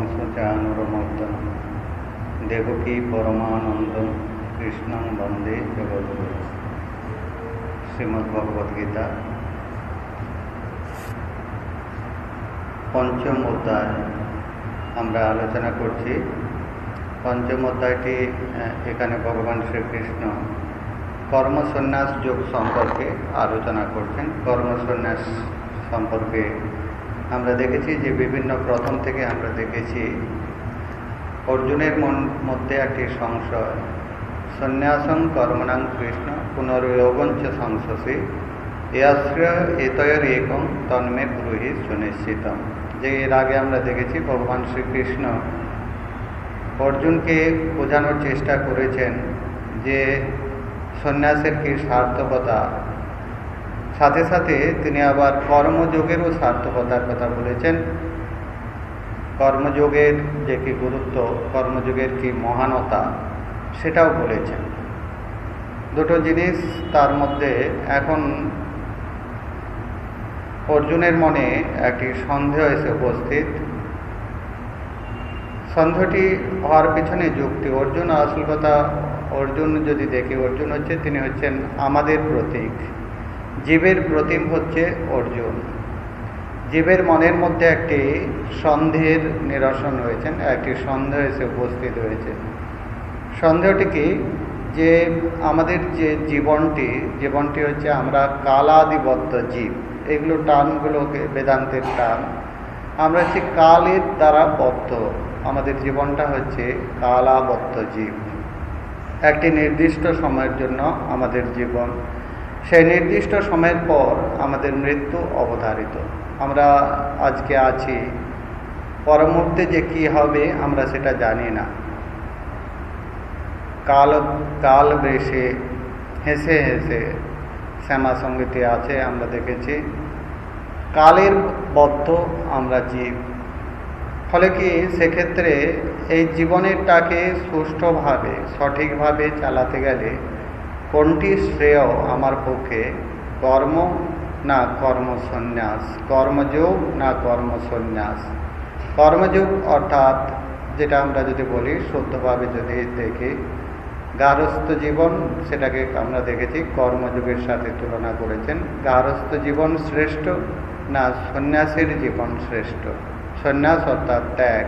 কংসচানুরমর্দন দেবকী পরমানন্দম কৃষ্ণং বন্দে জগদ্গুরু শ্রীমদ্ ভগবদ্গীতা পঞ্চম অধ্যায় আমরা আলোচনা করছি পঞ্চম অধ্যায়টি এখানে ভগবান শ্রীকৃষ্ণ কর্মসন্ন্যাস যোগ সম্পর্কে আলোচনা করছেন কর্মসন্ন্যাস সম্পর্কে আমরা দেখেছি যে বিভিন্ন প্রথম থেকে আমরা দেখেছি অর্জুনের মন, মধ্যে একটি সংশয়। সন্ন্যাসং কর্মণাং কৃষ্ণ পুনর্যোগঞ্চ সংশসী। ইয়াশ্রয় এতয়ের একম তন্মে পুরোহিত সুনিশ্চিতম। যে এর আগে আমরা দেখেছি ভগবান শ্রীকৃষ্ণ অর্জুনকে বোঝানোর চেষ্টা করেছেন যে সন্ন্যাসের কি সার্থকতা সাথে সাথে তিনি আবার কর্মযোগেরও সার্থকতার কথা বলেছেন। কর্মযোগের যে কি গুরুত্ব, কর্মযোগের কি মহানতা, সেটাও বলেছেন। দুটো জিনিস তার মধ্যে এখন অর্জুনের মনে একটি সন্দেহ এসে উপস্থিত। সন্দেহটি হওয়ার পিছনে যুক্তি অর্জুন। আসল কথা, অর্জুন যদি দেখি অর্জুন হচ্ছে, তিনি হচ্ছেন আমাদের প্রতীক। জীবের প্রতিম হচ্ছে অর্জুন। জীবের মনের মধ্যে একটি সন্দেহের নিরসন হয়েছেন একটি সন্দেহ এসে উপস্থিত হয়েছে। সন্দেহটি কি? যে আমাদের যে জীবনটি জীবনটি হচ্ছে আমরা কালাদিবদ্ধ জীব। এগুলো টানগুলোকে, বেদান্তের টান। আমরা হচ্ছে কালের দ্বারা বদ্ধ। আমাদের জীবনটা হচ্ছে কালাবদ্ধ জীব। একটি নির্দিষ্ট সময়ের জন্য আমাদের জীবন সেই নির্দিষ্ট সময়ের পর আমাদের মৃত্যু অবধারিত। আমরা আজকে আছি পরমুহূর্তে যে কি হবে আমরা সেটা জানি না। কাল কাল বেশে হেসে হেসে শ্যামা সঙ্গীতে আছে, আমরা দেখেছি। কালের বদ্ধ আমরা জীব। ফলে কি সেক্ষেত্রে এই জীবনেরটাকে সুষ্ঠুভাবে, সঠিকভাবে চালাতে গেলে কোনটি শ্রেয় আমার পক্ষে? কর্ম না কর্মসন্ন্যাস? কর্মযোগ না কর্মসন্ন্যাস? কর্মযোগ অর্থাৎ, যেটা আমরা যদি বলি শুদ্ধভাবে যদি দেখি গারস্থ জীবন, সেটাকে আমরা দেখেছি, কর্মযুগের সাথে তুলনা করেছেন। গারস্থ জীবন শ্রেষ্ঠ না সন্ন্যাসের জীবন শ্রেষ্ঠ? সন্ন্যাস অর্থাৎ ত্যাগ।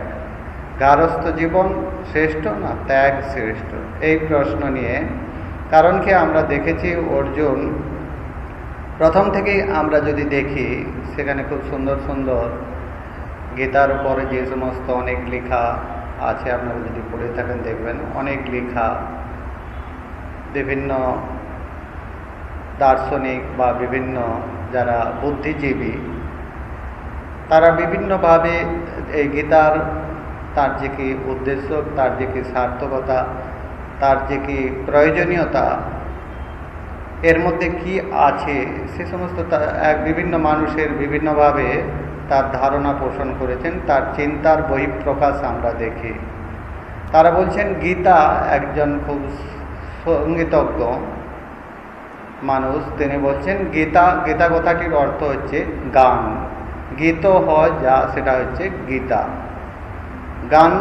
গারস্থ জীবন শ্রেষ্ঠ না ত্যাগ শ্রেষ্ঠ? এই প্রশ্ন নিয়ে কারণ কি আমরা দেখেছি অর্জুন প্রথম থেকেই আমরা যদি দেখি, সেখানে খুব সুন্দর সুন্দর গীতার উপরে যে সমস্ত অনেক লেখা আছে, আপনারা যদি পড়ে থাকেন দেখবেন, অনেক লেখা, বিভিন্ন দার্শনিক বা বিভিন্ন যারা বুদ্ধিজীবী, তারা বিভিন্নভাবে এই গীতার তার যে কি উদ্দেশ্য, তার যে কি সার্থকতা তার যে কি প্রয়োজনীয়তা, এর মধ্যে কি আছে, সে সমস্ত বিভিন্ন মানুষের বিভিন্নভাবে তার ধারণা পোষণ করেছেন, তার চিন্তার বহিঃপ্রকাশ আমরা দেখি। তারা বলছেন, গীতা একজন খুব সঙ্গীতজ্ঞ মানুষ। তিনি বলছেন, গীতা গীতা কথাটির অর্থ হচ্ছে গান। গীত হয় যা, সেটা হচ্ছে গীতা। গান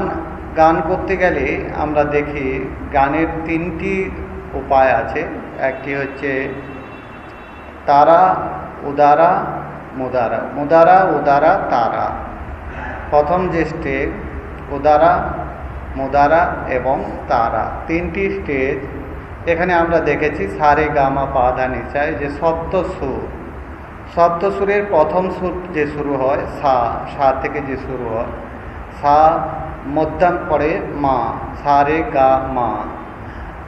গান করতে গেলে আমরা দেখি গানের তিনটি উপায় আছে। একটি হচ্ছে তারা, উদারা, মুদারা। মুদারা, উদারা, তারা। প্রথম যে স্টেজ, উদারা, মুদারা এবং তারা। তিনটি স্টেজ এখানে আমরা দেখেছি সারে গামা পাধা নিচায় যে সপ্ত সুর। সপ্ত সুরের প্রথম সুর যে শুরু হয়, সা সা থেকে যে শুরু হয়, সা মধ্যম পড়ে মা, সারে গা মা।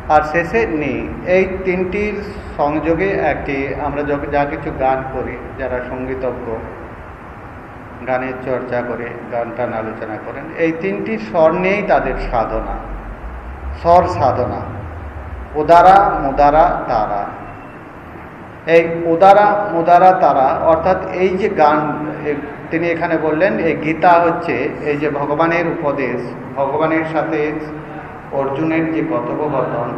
আর শেষে নি। এই তিনটির সংযোগে একটি আমরা যা কিছু গান করি, যারা সঙ্গীতজ্ঞ গানের চর্চা করে, গান টান আলোচনা করেন, এই তিনটি স্বর নিয়েই তাদের সাধনা। স্বর সাধনা। উদারা, মুদারা, তারা। এই উদারা, মুদারা, তারা অর্থাৎ এই যে গান তিনি এখানে বললেন এই গীতা হচ্ছে এই যে ভগবানের উপদেশ, ভগবানের সাথে অর্জুনের যে কথোপকথন,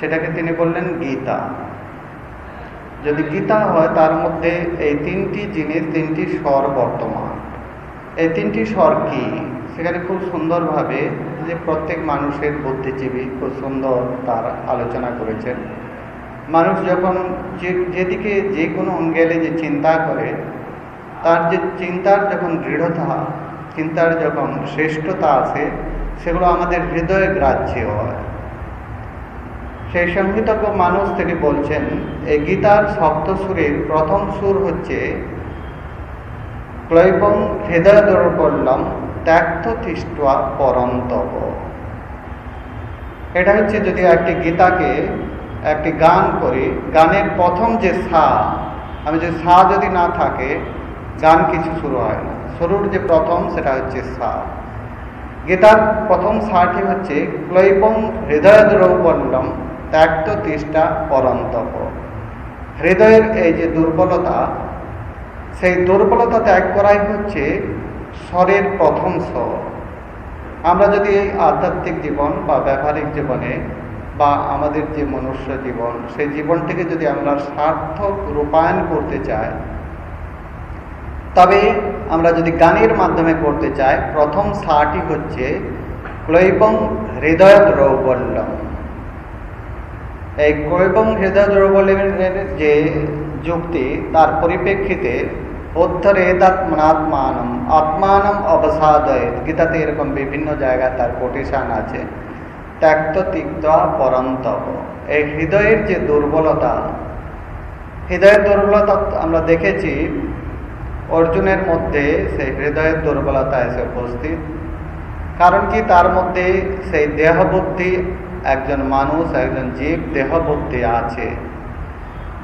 সেটাকে তিনি বললেন গীতা। যদি গীতা হয়, তার মধ্যে এই তিনটি জিনিস, তিনটি স্বর বর্তমান। এই তিনটি স্বর কি? সেখানে খুব সুন্দরভাবে যে প্রত্যেক মানুষের বুদ্ধিজীবী খুব সুন্দর তার আলোচনা করেছেন। মানুষ যখন যে, যেদিকে যে কোনো অঙ্গেলে যে চিন্তা করে তার যে চিন্তার যখন দৃঢ়তা, চিন্তার যখন শ্রেষ্ঠতা আছে, সেগুলো আমাদের হৃদয়ে গ্রাহ্য হয়। সেই সঙ্গীতজ্ঞ মানুষ তিনি বলছেন, এই গীতার সপ্ত সুরের প্রথম সুর হচ্ছে, ক্লৈবং হৃদয় দৌড়পল্লম ত্যাক্ত তিষ্টা পরন্তব। এটা হচ্ছে যদি একটি গীতাকে একটি গান করি, গানের প্রথম যে সা, আমি যদি সা যদি না থাকে গান কিছু শুরু হয় শুরুর যে প্রথম সেটা হচ্ছে সা। গীতার প্রথম সাটি হচ্ছে ক্লৈবং হৃদয় দ্রৌপল্লম ত্যাক্ত তিষ্ঠা পরন্তপ। হৃদয়ের এই যে দুর্বলতা, সেই দুর্বলতা ত্যাগ করাই হচ্ছে স্বরের প্রথম স্বর। আমরা যদি এই আধ্যাত্মিক জীবন বা ব্যবহারিক জীবনে বা আমাদের যে মনুষ্য জীবন, সেই জীবনটিকে যদি আমরা সার্থক রূপায়ণ করতে চাই তবে আমরা যদি গানের মাধ্যমে করতে চাই, প্রথম সাটি হচ্ছে, ক্লৈবং হৃদয় দ্রৌবল্যম এই ক্লৈবং হৃদয় দ্রৌবল্যমের যে যুক্তি, তার পরিপ্রেক্ষিতে উদ্ধরেদাত্মনাত্মানম আত্মানম অবসাদয় গীতাতে এরকম বিভিন্ন জায়গায় তার কোটেশান আছে, ত্যাক্ত তিক্ত পরন্তপ এই হৃদয়ের যে দুর্বলতা, হৃদয়ের দুর্বলতা আমরা দেখেছি অর্জুনের মধ্যে সেই হৃদয়ের দুর্বলতা এসে উপস্থিত। কারণ কি? তার মধ্যে সেই দেহবুদ্ধি, একজন মানুষ, একজন জীব দেহবুদ্ধি আছে।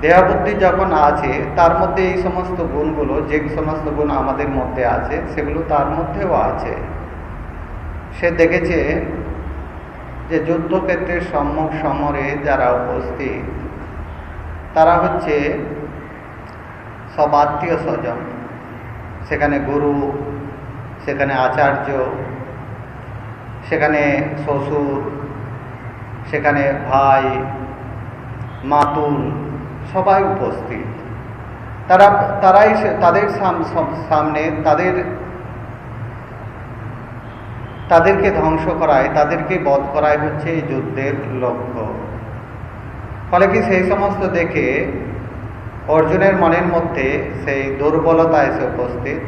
দেহবুদ্ধি যখন আছে, তার মধ্যে এই সমস্ত গুণগুলো, যে সমস্ত গুণ আমাদের মধ্যে আছে, সেগুলো তার মধ্যেও আছে। সে দেখেছে যে যুদ্ধক্ষেত্রের সম্মুখ সমরে যারা উপস্থিত, তারা হচ্ছে সব আত্মীয় স্বজন। সেখানে গুরু, সেখানে আচার্য, সেখানে শ্বশুর, সেখানে ভাই, মাতুল সবাই উপস্থিত। তারা, তারাই তাদের সামনে তাদের, তাদেরকে ধ্বংস করায়, তাদেরকে বধ করাই হচ্ছে এই যুদ্ধের লক্ষ্য। ফলে কি সেই সমস্ত দেখে অর্জুনের মনের মধ্যে সেই দুর্বলতা এসে উপস্থিত।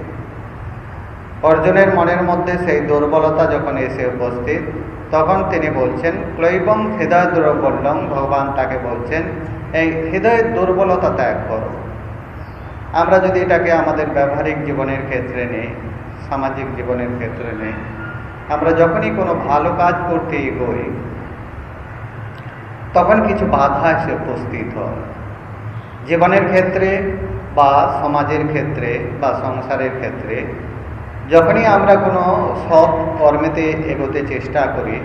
অর্জুনের মনের মধ্যে সেই দুর্বলতা যখন এসে উপস্থিত, তখন তিনি বলছেন, ক্লৈবং হৃদয় দুর্বলং ভগবান তাকে বলছেন, এই হৃদয়ের দুর্বলতা ত্যাগ করো। আমরা যদি এটাকে আমাদের ব্যবহারিক জীবনের ক্ষেত্রে নেই, সামাজিক জীবনের ক্ষেত্রে নেই, আমরা যখনই কোনো ভালো কাজ করতে এগোই, তখন কিছু বাধা এসে উপস্থিত হয়। জীবনের ক্ষেত্রে বা সমাজের ক্ষেত্রে বা সংসারের ক্ষেত্রে, যখনই আমরা কোনো সৎ কর্মেতে এগোতে চেষ্টা করি,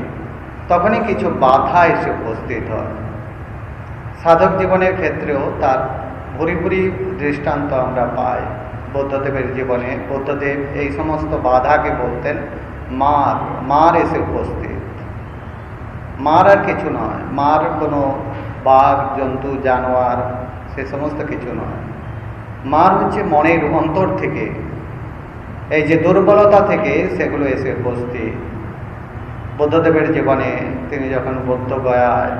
তখনই কিছু বাধা এসে উপস্থিত হয়। সাধক জীবনের ক্ষেত্রেও তার ভুরি দৃষ্টান্ত আমরা পাই। বৌদ্ধদেবের জীবনে বৌদ্ধদেব এই সমস্ত বাধাকে বলতেন, মার মার এসে উপস্থিত। মার আর কিছু নয়, মার কোনো বাঘ, জন্তু, জানোয়ার সে সমস্ত কিছু নয়। মার হচ্ছে মনের অন্তর থেকে, এই যে দুর্বলতা থেকে সেগুলো এসে উপস্থিত। বুদ্ধদেবের জীবনে তিনি যখন বৌদ্ধ গয়ায়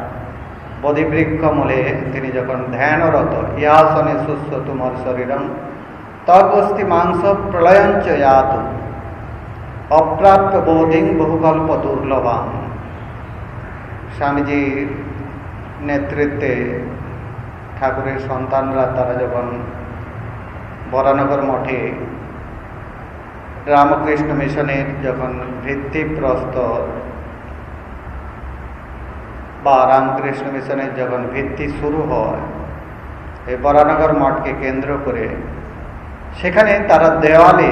বোধিবৃক্ষ মূলে তিনি যখন ধ্যানরত, ইয়াসনে সুস্থ তোমার শরীরম, তপস্তি মাংস প্রলয়ঞ্চ ইয়াত, অপ্রাপ্য বোধিং বহুকল্প দুর্লভাম। স্বামীজির নেতৃত্বে ঠাকুরের সন্তানরা তারা যখন বরানগর মঠে রামকৃষ্ণ মিশনের যখন ভিত্তিপ্রস্তর বা রামকৃষ্ণ মিশনের যখন ভিত্তি শুরু হয়, এই বরানগর মঠকে কেন্দ্র করে সেখানে তারা দেওয়ালে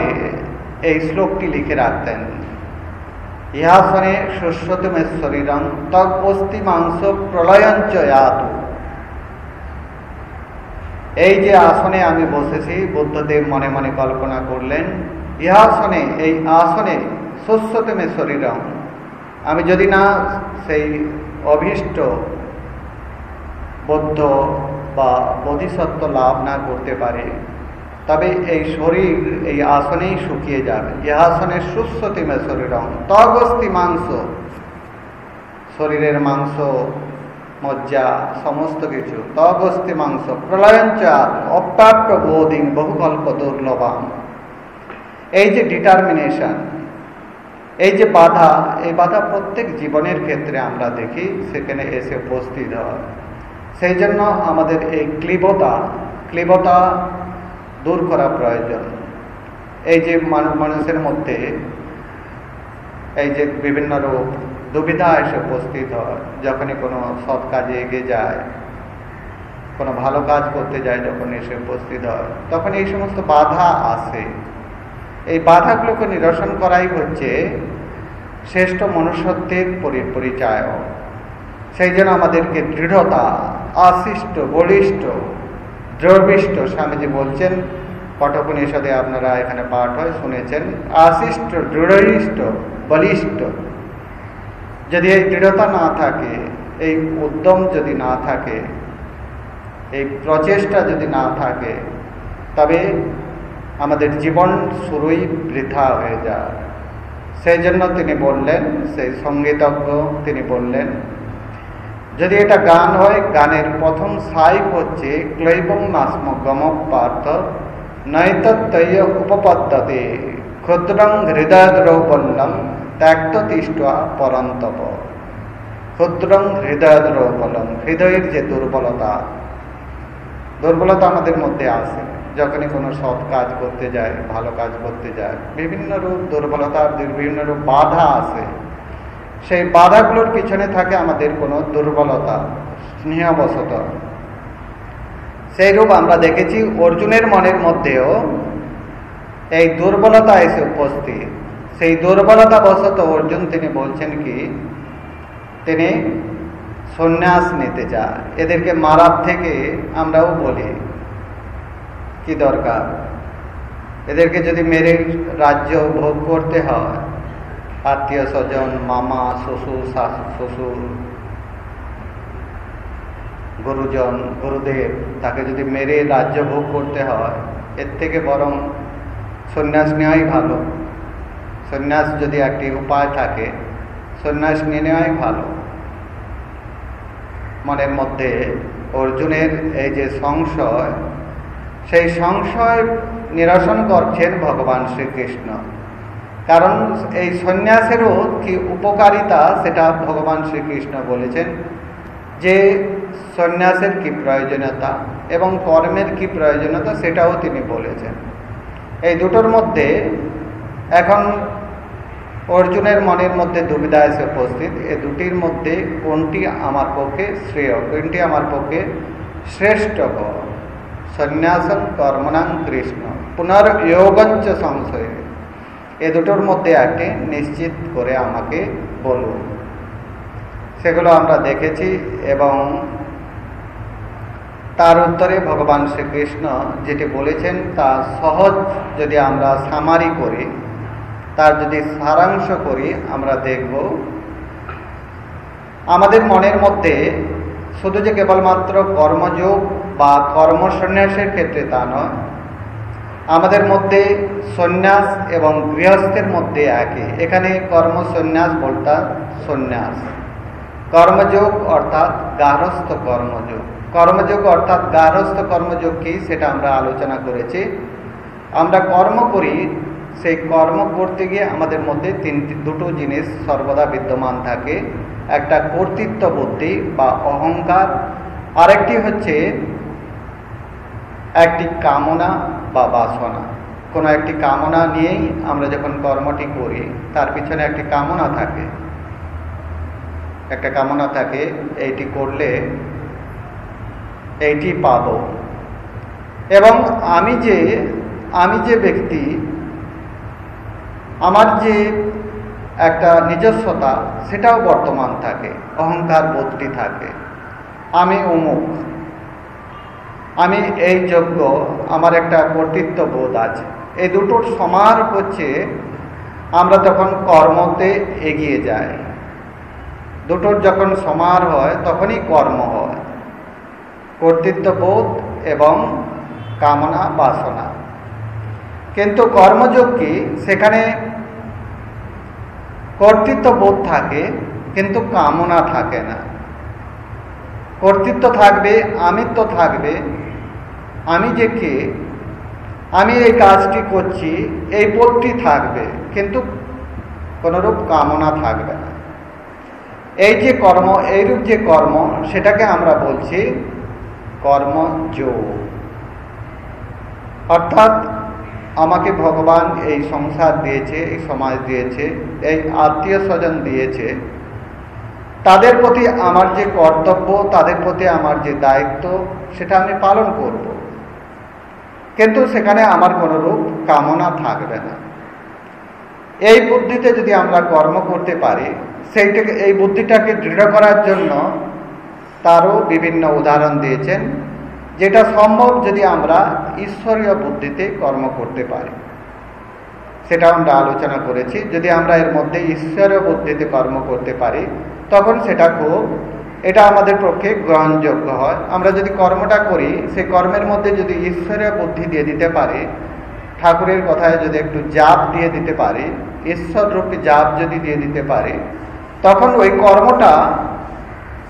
এই শ্লোকটি লিখে রাখতেন ইহাসনে শস্যতমে শরীরম তপস্তি মাংস প্রলয়ঞ্চ এই যে আসনে আমি বসেছি, বুদ্ধদেব মনে মনে কল্পনা করলেন ইহাসনে এই আসনে শস্যতমে শরীরম। আমি যদি না সেই অভীষ্ট বৌদ্ধ বা বোধিসত্ত্ব লাভ না করতে পারে, তবে এই শরীর এই আসনেই শুকিয়ে যাবে। এ আসনের সুস্থতিমে শরীর তগস্তি মাংস, শরীরের মাংস মজ্জা, সমস্ত কিছু। তগস্তি মাংস প্রলয়ঞ্চার অপ্রাপ্য বোধিং বহুকল্প দুর্লভাম। এই যে ডিটারমিনেশন এই যে বাধা, এই বাধা প্রত্যেক জীবনের ক্ষেত্রে আমরা দেখি, সেখানে এসে উপস্থিত হয়। সেই জন্য আমাদের এই ক্লিবতা ক্লিবতা দূর করা প্রয়োজন। এই যে মানুষ, মানুষের মধ্যে, এই যে বিভিন্ন রূপ দুবিধা এসে উপস্থিত হয়। যখনই কোনো সৎ কাজে এগিয়ে যায়, কোনো ভালো কাজ করতে যায় যখন এসে উপস্থিত হয় তখন এই সমস্ত বাধা আসে। এই বাধাগুলোকে নিরসন করাই হচ্ছে শ্রেষ্ঠ মনুষ্যত্বের পরিচয় সেই জন্য আমাদেরকে দৃঢ়তা, আশিষ্ট, বলিষ্ঠ দ্রবিষ্ট স্বামীজি বলছেন, পটপনিষদে আপনারা এখানে পাঠ হয় শুনেছেন, আশিষ্ট দৃঢ়িষ্ট বলিষ্ঠ যদি এই দৃঢ়তা না থাকে, এই উদ্যম যদি না থাকে, এই প্রচেষ্টা যদি না থাকে, তবে আমাদের জীবন শুরুই বৃথা হয়ে যায়। সেই জন্য তিনি বললেন, সেই সঙ্গীতজ্ঞ তিনি বললেন, যদি এটা গান হয়, গানের প্রথম সাইপ হচ্ছে ক্লৈবং নাস্ম গম পার্থ নৈতত্তয় উপপদ্ধতি ক্ষুদ্রং হৃদয়দ্রৌবল্যম ত্যাক্ত তিষ্ঠ পরন্তপ। ক্ষুদ্রং হৃদয়দ্রৌবলম হৃদয়ের যে দুর্বলতা। দুর্বলতা আমাদের মধ্যে আসে যখনই কোনো সৎ কাজ করতে যায়, ভালো কাজ করতে যায়, বিভিন্ন রূপ দুর্বলতার, বিভিন্ন রূপ বাধা আসে সেই বাধাগুলোর পিছনে থাকে আমাদের কোনো দুর্বলতা, স্নেহবশত। সেই রূপ আমরা দেখেছি অর্জুনের মনের মধ্যেও। এই দুর্বলতা এসে উপস্থিত। সেই দুর্বলতা বশত অর্জুন তিনি বলছেন কি, তিনি সন্ন্যাস নিতে চায় এদেরকে মারার থেকে আমরাও বলি, কি দরকার? এদেরকে যদি মেরে রাজ্য ভোগ করতে হয়, আত্মীয় স্বজন, মামা, শ্বশুর শ্বশুর, গুরুজন, গুরুদেব, তাকে যদি মেরে রাজ্য ভোগ করতে হয়, এর থেকে বরং সন্ন্যাস নেওয়াই ভালো। সন্ন্যাস যদি একটি উপায় থাকে, সন্ন্যাস নিয়ে নেওয়াই ভালো। মনের মধ্যে অর্জুনের এই যে সংশয়, সেই সংশয় নিরসন করছেন ভগবান শ্রীকৃষ্ণ। কারণ এই সন্ন্যাসেরও কি উপকারিতা সেটা ভগবান শ্রীকৃষ্ণ বলেছেন, যে সন্ন্যাসের কি প্রয়োজনীয়তা এবং কর্মের কি প্রয়োজনীয়তা সেটাও তিনি বলেছেন। এই দুটোর মধ্যে এখন অর্জুনের মনের মধ্যে দুবিধা এসে উপস্থিত। এ দুটির মধ্যে কোনটি আমার পক্ষে শ্রেয়, কোনটি আমার পক্ষে শ্রেষ্ঠ সন্ন্যাসন কর্মনাং কৃষ্ণ। পুনর্যোগঞ্চ সংশয়। এ দুটোর মধ্যে একটি নিশ্চিত করে আমাকে বলুন। সেগুলো আমরা দেখেছি এবং তার উত্তরে ভগবান শ্রীকৃষ্ণ যেটি বলেছেন, তা সহজ যদি আমরা সামারি করি তার যদি সারাংশ করি, আমরা দেখব, আমাদের মনের মধ্যে শুধু যে কেবলমাত্র কর্মযোগ বা কর্মসন্ন্যাসের ক্ষেত্রে তা নয়, আমাদের মধ্যে সন্ন্যাস এবং গৃহস্থের মধ্যে একই। এখানে কর্মসন্ন্যাস বলতা সন্ন্যাস। কর্মযোগ অর্থাৎ গারস্থ কর্মযোগ। কর্মযোগ অর্থাৎ গারস্থ কর্মযোগ কি, সেটা আমরা আলোচনা করেছি। আমরা কর্ম করি সেই কর্ম করতে গিয়ে আমাদের মধ্যে তিনটি, দুটো জিনিস সর্বদা বিদ্যমান থাকে। একটা কর্তৃত্ব বুদ্ধি বা অহংকার, আরেকটি হচ্ছে একটি কামনা বা বাসনা। কোনো একটি কামনা নিয়েই আমরা যখন কর্মটি করি, তার পিছনে একটি কামনা থাকে। একটা কামনা থাকে, এইটি করলে এইটি পাব। এবং আমি যে আমি যে ব্যক্তি আমার যে একটা নিজস্বতা, সেটাও বর্তমান থাকে, অহংকার বোধটি থাকে। আমি অমুক। আমি এই যোগ্য, আমার একটা কর্তৃত্ব বোধ আছে। এই দুটোর সমার হচ্ছে, আমরা তখন কর্মতে এগিয়ে যাই, দুটোর যখন সমার হয়, তখনই কর্ম হয়। কর্তৃত্ববোধ এবং কামনা বাসনা কিন্তু কর্মযোগ কি? সেখানে কর্তৃত্ব বোধ থাকে, কিন্তু কামনা থাকে না। কর্তৃত্ব থাকবে, আমিত্ব থাকবে, আমি যে কে, আমি এই কাজটি করছি, এই বোধটি থাকবে, কিন্তু কোনোরূপ কামনা থাকবে না। এই যে কর্ম, এইরূপ যে কর্ম, সেটাকে আমরা বলছি কর্মযোগ। অর্থাৎ আমাকে ভগবান এই সংসার দিয়েছে, এই সমাজ দিয়েছে, এই আত্মীয় স্বজন দিয়েছে। তাদের প্রতি আমার যে কর্তব্য, তাদের প্রতি আমার যে দায়িত্ব, সেটা আমি পালন করব। কিন্তু সেখানে আমার কোনো রূপ, কামনা থাকবে না। এই বুদ্ধিতে যদি আমরা কর্ম করতে পারি, সেইটাকে, এই বুদ্ধিটাকে দৃঢ় করার জন্য তারও বিভিন্ন উদাহরণ দিয়েছেন। যেটা সম্ভব যদি আমরা ঈশ্বরীয় বুদ্ধিতে কর্ম করতে পারি। সেটা আমরা আলোচনা করেছি। যদি আমরা এর মধ্যে ঈশ্বরীয় বুদ্ধিতে কর্ম করতে পারি, তখন সেটা খুব, এটা আমাদের পক্ষে গ্রহণযোগ্য হয়। আমরা যদি কর্মটা করি সেই কর্মের মধ্যে যদি ঈশ্বরীয় বুদ্ধি দিয়ে দিতে পারি, ঠাকুরের কথায় যদি একটু জাপ দিয়ে দিতে পারি ঈশ্বর রূপে জাপ যদি দিয়ে দিতে পারি, তখন ওই কর্মটা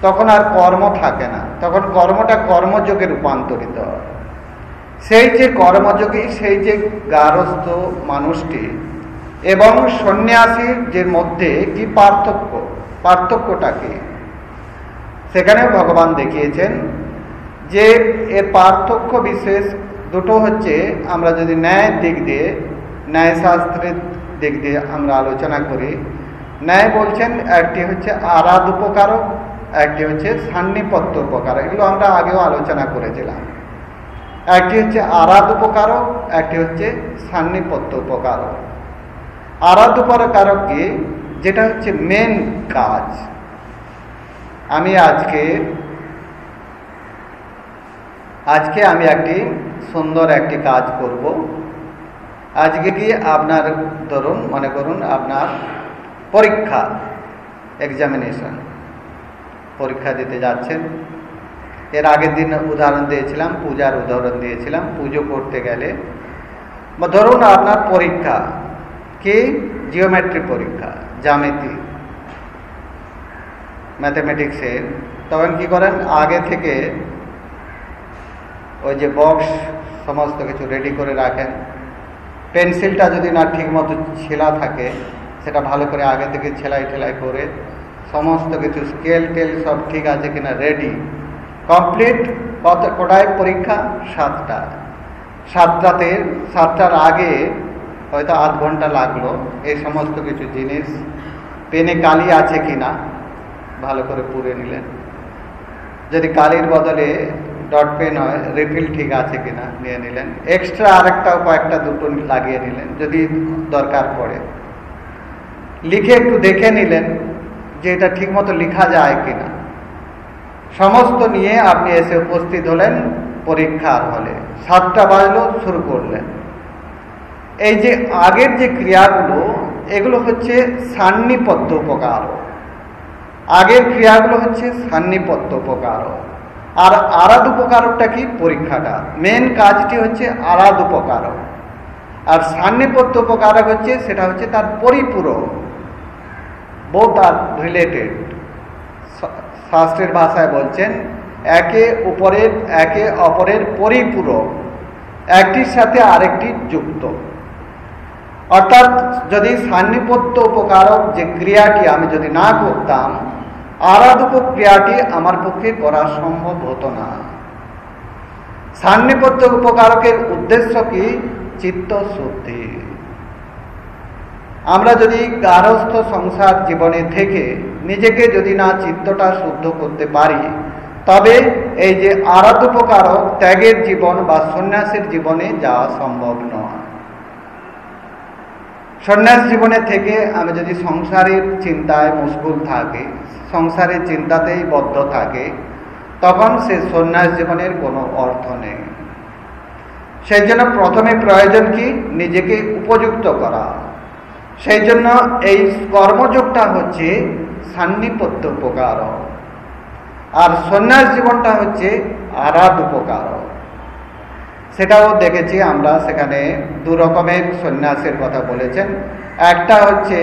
তখন আর কর্ম থাকে না। তখন কর্মটা কর্মযোগে রূপান্তরিত সেই যে কর্মযোগী, সেই যে গারস্থ মানুষটি এবং সন্ন্যাসীর যে মধ্যে কি পার্থক্য পার্থক্যটা কি সেখানে ভগবান দেখিয়েছেন যে এর পার্থক্য বিশেষ দুটো হচ্ছে, আমরা যদি ন্যায়ের দিক দিয়ে, ন্যায়শাস্ত্রের দিক দিয়ে আমরা আলোচনা করি, ন্যায় বলছেন একটি হচ্ছে আরাধ উপকারক একটি হচ্ছে সান্নিপত্য উপকার। এগুলো আমরা আগেও আলোচনা করেছিলাম। একটি হচ্ছে আরাধ উপকারক, একটি হচ্ছে সান্নিপত্য উপকারক। আরাধ উপকারক কি? যেটা হচ্ছে মেন কাজ। আমি আজকে আজকে আমি একটি সুন্দর একটি কাজ করব। আজকে কি আপনার, ধরুন, মনে করুন আপনার পরীক্ষা এক্সামিনেশন পরীক্ষা দিতে যাচ্ছেন। এর আগের দিন উদাহরণ দিয়েছিলাম, পূজার উদাহরণ দিয়েছিলাম, পুজো করতে গেলে। ধরুন আপনার পরীক্ষা, কি? জিওমেট্রি পরীক্ষা জামেতি ম্যাথামেটিক্সের। তখন কি করেন? আগে থেকে ওই যে বক্স, সমস্ত কিছু রেডি করে রাখেন। পেন্সিলটা যদি না ঠিক মতো ছেলা থাকে, সেটা ভালো করে আগে থেকে ছেলাই ঠেলাই করে সমস্ত কিছু স্কেল টেল সব ঠিক আছে কিনা রেডি কমপ্লিট কত কোটায় পরীক্ষা? সাতটা। সাতটাতে, সাতটার আগে হয়তো আধ ঘণ্টা লাগল এই সমস্ত কিছু জিনিস। পেনে কালি আছে কিনা? ভালো করে পুড়ে নিলেন। যদি কালির বদলে ডট পেন হয় রিফিল ঠিক আছে কিনা নিয়ে নিলেন। এক্সট্রা আরেকটাও কয়েকটা দুটো লাগিয়ে নিলেন, যদি দরকার পড়ে। লিখে একটু দেখে নিলেন। যে এটা ঠিকমতো লেখা যায় কিনা। সমস্ত নিয়ে আপনি এসে উপস্থিত হলেন, পরীক্ষার হলে। সাতটা বাজলো, শুরু করলেন। এই যে আগের যে ক্রিয়াগুলো, এগুলো হচ্ছে সান্নিপত্য উপকার। আগের ক্রিয়াগুলো হচ্ছে সান্নিপত্য উপকার। আর আরাধ উপকারকটা কি? পরীক্ষাটা। মেন কাজটি হচ্ছে আরাধ উপকারক আর সান্নিপত্য উপকারক হচ্ছে, সেটা হচ্ছে তার পরিপূরক। বোথ আর রিলেটেড শাস্ত্রের ভাষায় বলছেন, একে উপরের, একে অপরের পরিপূরক, একটির সাথে আরেকটি যুক্ত। অর্থাৎ যদি সান্নিপত্য উপকারক যে ক্রিয়াটি আমি যদি না করতাম, আরাধক ক্রিয়াটি আমার পক্ষে করা সম্ভব হতো না। সান্নিপত্য উপকারকের উদ্দেশ্য কি? চিত্ত শুদ্ধি আমরা যদি গারস্থ সংসার জীবনে থেকে নিজেকে যদি না চিত্তটা শুদ্ধ করতে পারি, তবে এই যে আরাধোপকারক ত্যাগের জীবন বা সন্ন্যাসের জীবনে যাওয়া সম্ভব নয়। সন্ন্যাস জীবনে থেকে আমি যদি সংসারের চিন্তায় মুশকুল থাকে, সংসারের চিন্তাতেই বদ্ধ থাকে, তখন সে সন্ন্যাস জীবনের কোনো অর্থ নেই। সেই জন্য প্রথমে প্রয়োজন কি? নিজেকে উপযুক্ত করা। সেই জন্য এই কর্মযোগটা হচ্ছে সান্নিপত্য উপকার। আর সন্ন্যাস জীবনটা হচ্ছে আরাধ উপকার। সেটাও দেখেছি আমরা সেখানে দু রকমের সন্ন্যাসের কথা বলেছেন। একটা হচ্ছে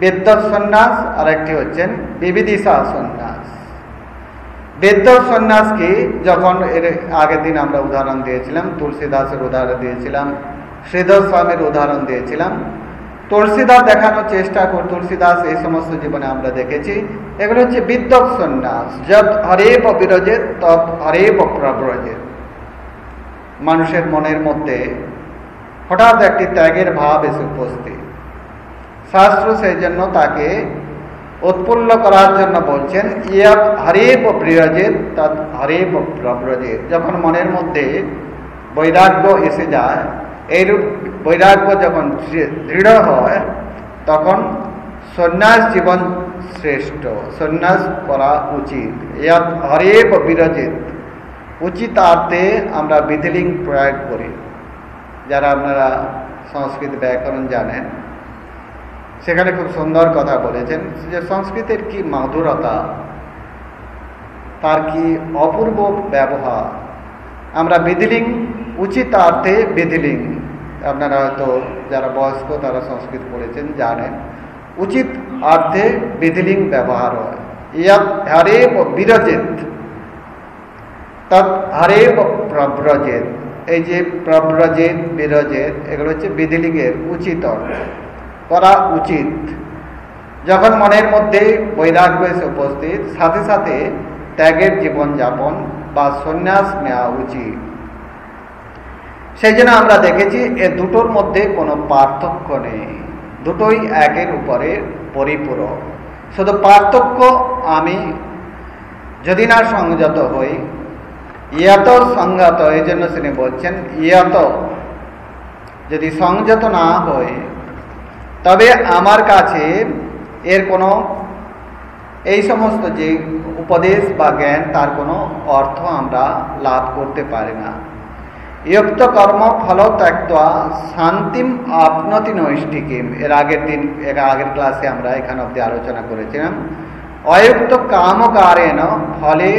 বেদ্য সন্ন্যাস আর একটি হচ্ছেন বিবিদিশা সন্ন্যাস। বেদ্য সন্ন্যাসকে যখন এর আগের দিন আমরা উদাহরণ দিয়েছিলাম, তুলসীদাসের উদাহরণ দিয়েছিলাম, শ্রীধর স্বামীর উদাহরণ দিয়েছিলাম তুলসীদাস দেখানোর চেষ্টা কর তুলসীদাস এই সমস্ত জীবনে আমরা দেখেছি। এগুলো হচ্ছে বিদ্যক সন্ন্যাস। যত হরেব বিরজেত তৎ হরেব প্রব্রজেত মানুষের মনের মধ্যে হঠাৎ একটি ত্যাগের ভাব এসে উপস্থিত। শাস্ত্র সেই জন্য তাকে উৎপন্ন করার জন্য বলছেন, ইয়াত হরেব বিরজেত তৎ হরেব প্রব্রজেত যখন মনের মধ্যে বৈরাগ্য এসে যায় এইরূপ বৈরাগ্য যখন দৃঢ় হয়, তখন সন্ন্যাস জীবন শ্রেষ্ঠ। সন্ন্যাস করা উচিত। ইয়াত হরেব বিরজিত উচিত আর্থে আমরা বিধিলিং প্রয়োগ করি। যারা আপনারা সংস্কৃত ব্যাকরণ জানেন, সেখানে খুব সুন্দর কথা বলেছেন যে সংস্কৃতের কি মাধুরতা, তার কি অপূর্ব ব্যবহার। আমরা বিধিলিং উচিত অর্থে বিধিলিং আপনারা হয়তো যারা বয়স্ক তারা সংস্কৃত পড়েছেন, জানেন। উচিত অর্থে বিধিলিং ব্যবহার হয়। ইয়াত হরে বিরজিত। তৎ হরে প্রব্রজেত। এই যে প্রব্রজেত, বিরজেত, এগুলো হচ্ছে বিধিলিঙ্গের উচিত অর্থ। করা উচিত। যখন মনের মধ্যে বৈরাগ্য এসে উপস্থিত, সাথে সাথে ত্যাগের জীবনযাপন বা সন্ন্যাস নেওয়া উচিত। সেই জন্য আমরা দেখেছি এ দুটোর মধ্যে কোনো পার্থক্য নেই। দুটোই একের উপরে পরিপূরক। শুধু পার্থক্য আমি যদি না সংযত হই, ইয়াত সংযত, এই জন্য তিনি বলছেন ইয়াত। যদি সংযত না হয় তবে আমার কাছে এর কোনো এই সমস্ত যে উপদেশ বা জ্ঞান, তার কোনো অর্থ আমরা লাভ করতে পারি না। ইয়ুক্ত কর্ম ফল ত্যাক্তা শান্তিম আপনতি নৈষ্ঠিকিম। এর আগের দিন, এর আগের ক্লাসে আমরা এখানে অব্দি আলোচনা করেছিলাম। অয়ুক্ত কামকারেণ ফলে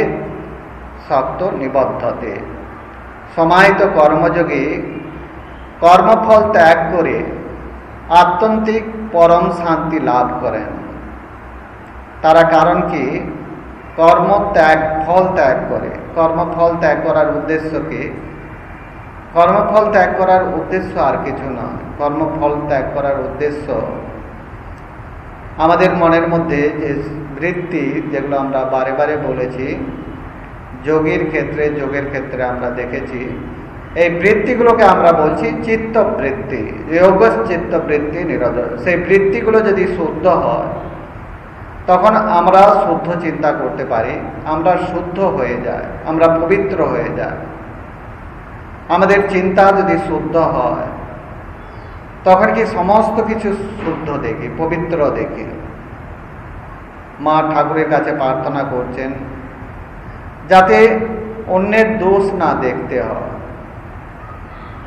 শক্ত নিবদ্ধতে। সমাহিত কর্মযোগে কর্মফল ত্যাগ করে আত্যন্তিক পরম শান্তি লাভ করেন। তারা কারণ কি? কর্ম ত্যাগ, ফল ত্যাগ করে। কর্মফল ত্যাগ করার উদ্দেশ্য কি? কর্মফল ত্যাগ করার উদ্দেশ্য আর কিছু নয় কর্মফল ত্যাগ করার উদ্দেশ্য আমাদের মনের মধ্যে যে বৃত্তি যেগুলো আমরা বারে বারে বলেছি, যোগের ক্ষেত্রে যোগের ক্ষেত্রে আমরা দেখেছি, এই বৃত্তিগুলোকে আমরা বলছি চিত্তবৃত্তি যোগ চিত্তবৃত্তি নিরোধ সেই বৃত্তিগুলো যদি শুদ্ধ হয়, তখন আমরা শুদ্ধ চিন্তা করতে পারি, আমরা শুদ্ধ হয়ে যাই, আমরা পবিত্র হয়ে যাই। আমাদের চিন্তা যদি শুদ্ধ হয়, তখন কি সমস্ত কিছু শুদ্ধ দেখি, পবিত্র দেখি? মা ঠাকুরের কাছে প্রার্থনা করছেন, যাতে অন্যের দোষ না দেখতে হয়।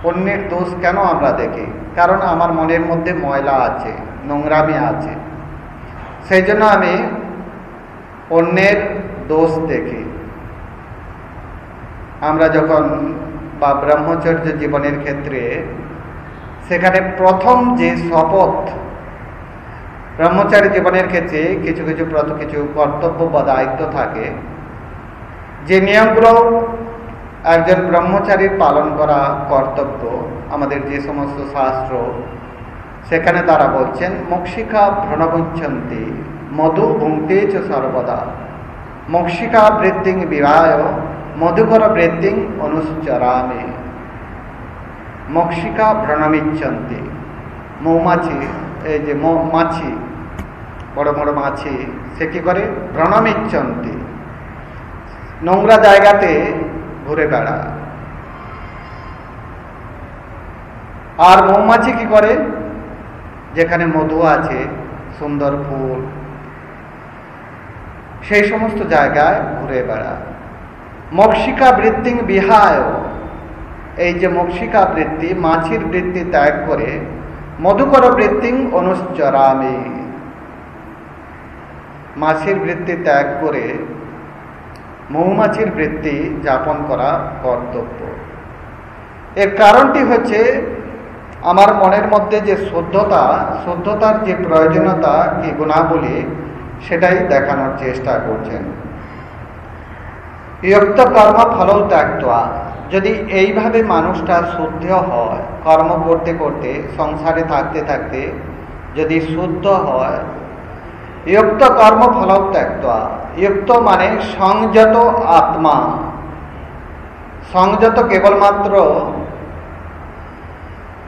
অন্যের দোষ কেন আমরা দেখি? কারণ আমার মনের মধ্যে ময়লা আছে, নোংরামি আছে। সেই জন্য আমি অন্যের দোষ দেখি। আমরা যখন বা ব্রহ্মচর্য জীবনের ক্ষেত্রে, সেখানে প্রথম যে শপথ ব্রহ্মচারী জীবনের ক্ষেত্রে কিছু কিছু কিছু কর্তব্য বা দায়িত্ব থাকে, যে নিয়মগুলো একজন ব্রহ্মচারীর পালন করা কর্তব্য, আমাদের যে সমস্ত শাস্ত্র, সেখানে তারা বলছেন, মক্ষিকা ভ্রণবুচ্ছন্তি মধু ভুঙ্ক্তে সর্বদা। মক্ষিকা বৃত্তিং বিবাহ মধুকর বৃত্তিং অনুশ্চরামে মক্ষিকা ভ্রণমিচ্ছন্তি মৌমাছি, এই যে মাছি, বড় বড় মাছি, সে কি করে? ভ্রণমিচ্ছন্তি নোংরা জায়গাতে ঘুরে বেড়া আর মৌমাছি কি করে? যেখানে মধু আছে, সুন্দর ফুল, সেই সমস্ত জায়গায় ঘুরে বেড়া মক্ষিকা বৃত্তিং বিহায়। এই যে মক্ষিকা বৃত্তি, মাছির বৃত্তি ত্যাগ করে মধুকর বৃত্তিং অনুশ্চরামে মাছির বৃত্তি ত্যাগ করে মৌমাছির বৃত্তি যাপন করা কর্তব্য। এর কারণটি হচ্ছে, আমার মনের মধ্যে যে শুদ্ধতা, শুদ্ধতার যে প্রয়োজনীয়তা, কি গুণাবলী, সেটাই দেখানোর চেষ্টা করছেন। ইয়ক্ত কর্ম ফল ত্যাগতা যদি এইভাবে মানুষটা শুদ্ধ হয়, কর্ম করতে করতে, সংসারে থাকতে থাকতে যদি শুদ্ধ হয়, ইয়ক্ত কর্ম ফল ত্যাগতা ইয়ক্ত মানে সংযত আত্মা। সংযত কেবলমাত্র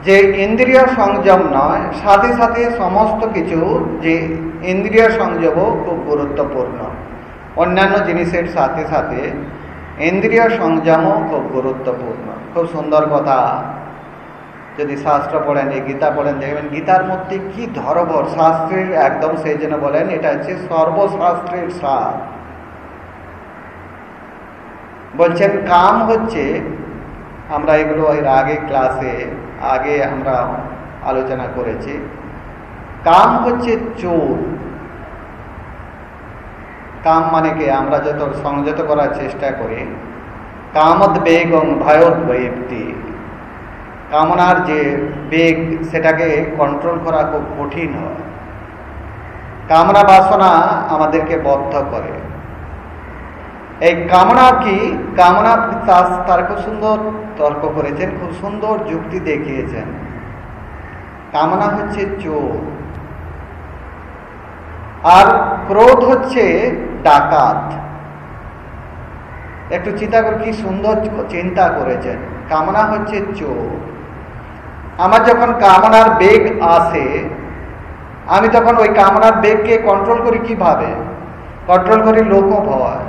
যে ইন্দ্রিয় সংযম নয়, সাথে সাথে সমস্ত কিছু যে ইন্দ্রিয় সংযমও খুব গুরুত্বপূর্ণ। অন্যান্য জিনিসের সাথে সাথে ইন্দ্রিয় সংযমও খুব গুরুত্বপূর্ণ। খুব সুন্দর কথা। যদি শাস্ত্র পড়েন, এই গীতা পড়েন, দেখবেন গীতার মধ্যে কি ধরবর। শাস্ত্রের একদম সেই জন্য বলেন, এটা হচ্ছে সর্বশাস্ত্রের সার বলছেন, কাম হচ্ছে, আমরা এগুলো এর আগে ক্লাসে, আগে আমরা আলোচনা করেছি, কাম হচ্ছে চোর। কাম মানে কি? আমরা যত সংযত করার চেষ্টা করি কামত বেগম ভয়ত ব্যক্তি কামনার যে বেগ, সেটাকে কন্ট্রোল করা খুব কঠিন হয়। কামনা বাসনা আমাদেরকে বদ্ধ করে। এই কামনা কি? কামনা চাষ তার খুব সুন্দর তর্ক করেছেন, খুব সুন্দর যুক্তি দেখিয়েছেন। কামনা হচ্ছে চোর। আর ক্রোধ হচ্ছে ডাকাত। একটু চিন্তা করে, কি সুন্দর চিন্তা করেছেন। কামনা হচ্ছে চোর। আমার যখন কামনার বেগ আসে, আমি তখন ওই কামনার বেগকে কন্ট্রোল করি কীভাবে? কন্ট্রোল করি লোক ভয়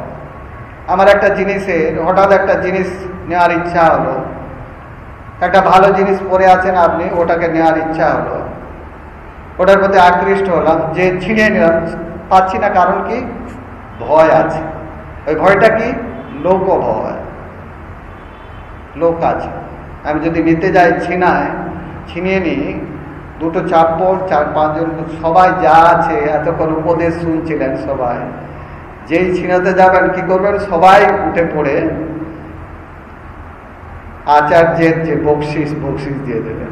আমার একটা জিনিসের, হঠাৎ একটা জিনিস নেওয়ার ইচ্ছা হলো। একটা ভালো জিনিস পরে আছেন আপনি, ওটাকে নেওয়ার ইচ্ছা হলো। ওটার প্রতি আকৃষ্ট হলাম, যে ছিঁড়ে নিলাম। পাচ্ছি না কারণ কি? ভয় আছে। ওই ভয়টা কি? লোক ভয় লোক আছে। আমি যদি নিতে যাই ছিনায়, ছিনিয়ে নিই, দুটো চাপড়, চার পাঁচজন সবাই যা আছে, এতক্ষণ উপদেশ শুনছিলেন সবাই। যেই ছিনাতে যাবেন, কি করবেন? সবাই উঠে পড়ে আচার্যের যে বকশিস বকশিস দিয়ে দেবেন।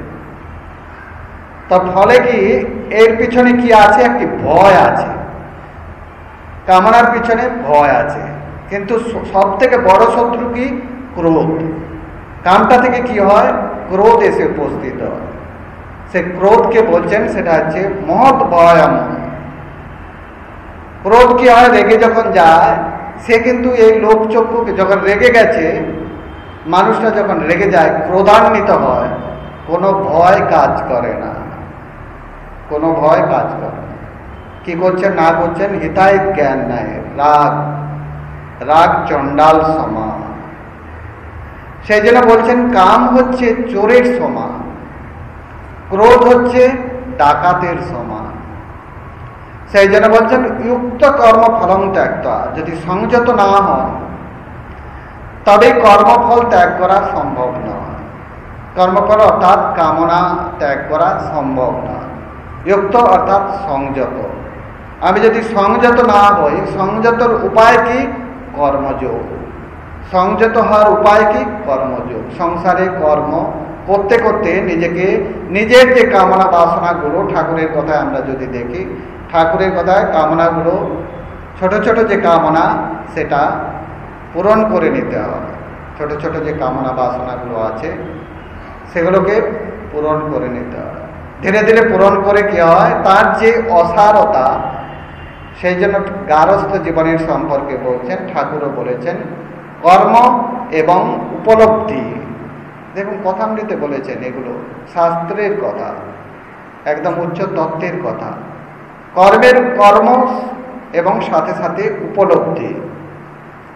তার ফলে কি? এর পিছনে কি আছে? একটি ভয় আছে। কামনার পিছনে ভয় আছে। কিন্তু সব থেকে বড় শত্রু কি? ক্রোধ। কামটা থেকে কি হয়? ক্রোধ এসে উপস্থিত হয়। সে ক্রোধকে বলছেন, সেটা হচ্ছে মহৎ ভয়ামহ ক্রোধ কি হয়? রেগে যখন যায়, সে কিন্তু এই লোকচক্ষুকে যখন রেগে গেছে, মানুষটা যখন রেগে যায়, ক্রোধান্বিত হয়। কোনো ভয় কাজ করে না। কোনো ভয় কাজ করে না। কি করছেন না করছেন হিতায় জ্ঞান নেয় রাগ। রাগ চণ্ডাল সমান। সেই জন্য বলছেন, কাম হচ্ছে চোরের সমান। ক্রোধ হচ্ছে ডাকাতের সমান। সেই জন্য বলছেন যুক্ত কর্ম ফলং ত্যাগতা যদি সংযত না হন, তবে কর্মফল ত্যাগ করা সম্ভব নয়। কর্মফল অর্থাৎ কামনা ত্যাগ করা সম্ভব নয়। যুক্ত অর্থাৎ সংযত। আমি যদি সংযত না হই, সংযতর উপায় কি? কর্মযোগ। সংযত হওয়ার উপায় কি? কর্মযোগ। সংসারে কর্ম করতে করতে নিজেকে, নিজের যে কামনা বাসনাগুলো ঠাকুরের কথায় আমরা যদি দেখি, ঠাকুরের কথায় কামনাগুলো, ছোট ছোট যে কামনা, সেটা পূরণ করে নিতে হবে। ছোট ছোট যে কামনা বাসনাগুলো আছে, সেগুলোকে পূরণ করে নিতে হবে। ধীরে ধীরে পূরণ করে কি হয়? তার যে অসারতা সেই জন্য গারস্থ জীবনের সম্পর্কে বলছেন, ঠাকুরও বলেছেন, কর্ম এবং উপলব্ধি। দেখুন, কথামৃতে বলেছেন এগুলো, শাস্ত্রের কথা, একদম উচ্চ তত্ত্বের কথা। কর্মের কর্ম এবং সাথে সাথে উপলব্ধি।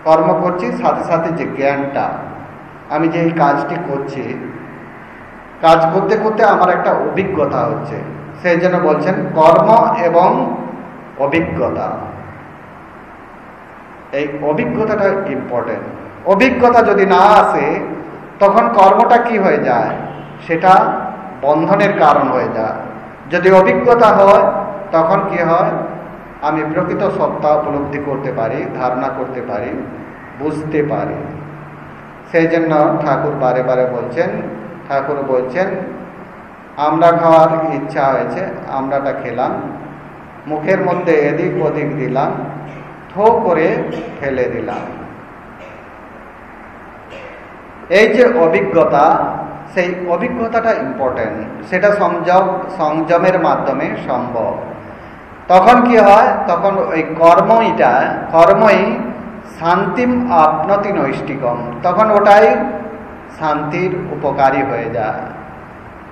কর্ম করছি, সাথে সাথে যে জ্ঞানটা, আমি যে এই কাজটি করছি, কাজ করতে করতে আমার একটা অভিজ্ঞতা হচ্ছে। সেই জন্য বলছেন, কর্ম এবং অভিজ্ঞতা। এই অভিজ্ঞতাটা ইম্পর্টেন্ট অভিজ্ঞতা যদি না আসে, তখন কর্মটা কি হয়ে যায়? সেটা বন্ধনের কারণ হয়ে যায়। যদি অভিজ্ঞতা হয়, তখন কি হয়? আমি প্রকৃত সত্তা উপলব্ধি করতে পারি, ধারণা করতে পারি, বুঝতে পারি। সেই জন্য ঠাকুর বারে বারে বলছেন, ঠাকুর বলছেন, আমরা খাওয়ার ইচ্ছা হয়েছে, আমরাটা খেলাম মুখের মধ্যে এদিক ওদিক দিলাম, থো করে ফেলে দিলাম। এই যে অভিজ্ঞতা, সেই অভিজ্ঞতাটা ইম্পর্টেন্ট সেটা সংযম, সংযমের মাধ্যমে সম্ভব। তখন কি হয়? তখন ওই কর্মইটা, কর্মই শান্তিম আপনতি নৈষ্টিকম তখন ওটাই শান্তির উপকারী হয়ে যায়।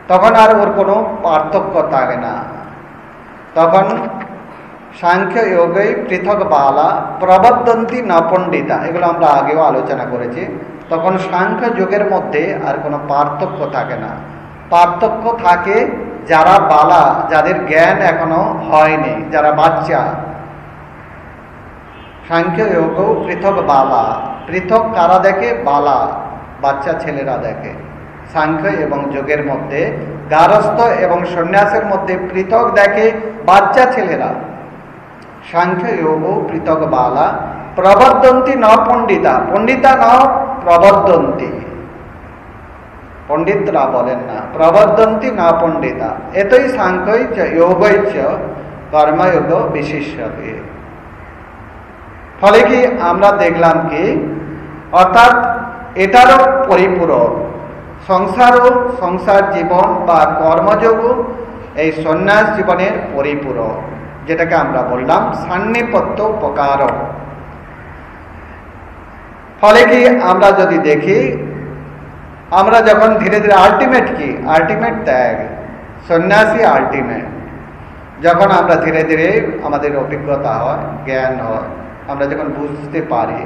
তখন আর ওর কোনো পার্থক্য থাকে না। তখন সাংখ্য যোগে পৃথক বালা প্রবদ্ধন্তি ন পণ্ডিতা, এগুলো আমরা আগেও আলোচনা করেছি। তখন সাংখ্য যোগের মধ্যে আর কোনো পার্থক্য থাকে না। পার্থক্য থাকে যারা বালা, যাদের জ্ঞান এখনও হয়নি, যারা বাচ্চা। সাংখ্য যোগ পৃথক বালা। পৃথক কারা দেখে? বালা। বাচ্চা ছেলেরা দেখে। সাংখ্য এবং যোগের মধ্যে গারস্থ এবং সন্ন্যাসের মধ্যে পৃথক দেখে বাচ্চা ছেলেরা। সাংখ্য যোগ পৃথক বালা প্রবদ্ধন্তি ন পণ্ডিতা। পণ্ডিতা ন প্রবদ্ধন্তি পণ্ডিতরা বলেন না প্রবদ্ধন্তি না পণ্ডিতা। এতই সাংখ্যই যোগই চ কর্মযোগ বিশিষ্যতে। ফলে কি আমরা দেখলাম কি? অর্থাৎ এটারও পরিপূরক। সংসারও সংসার জীবন বা কর্মযোগ এই সন্ন্যাস জীবনের পরিপূরক। যেটাকে আমরা বললাম সান্নিপত্য উপকারক। ফলে কি আমরা যদি দেখি, আমরা যখন ধীরে ধীরে আলটিমেট কি? আলটিমেট ত্যাগ, সন্ন্যাসী আলটিমেট যখন আমরা ধীরে ধীরে আমাদের অভিজ্ঞতা হয়, জ্ঞান হয়, আমরা যখন বুঝতে পারি,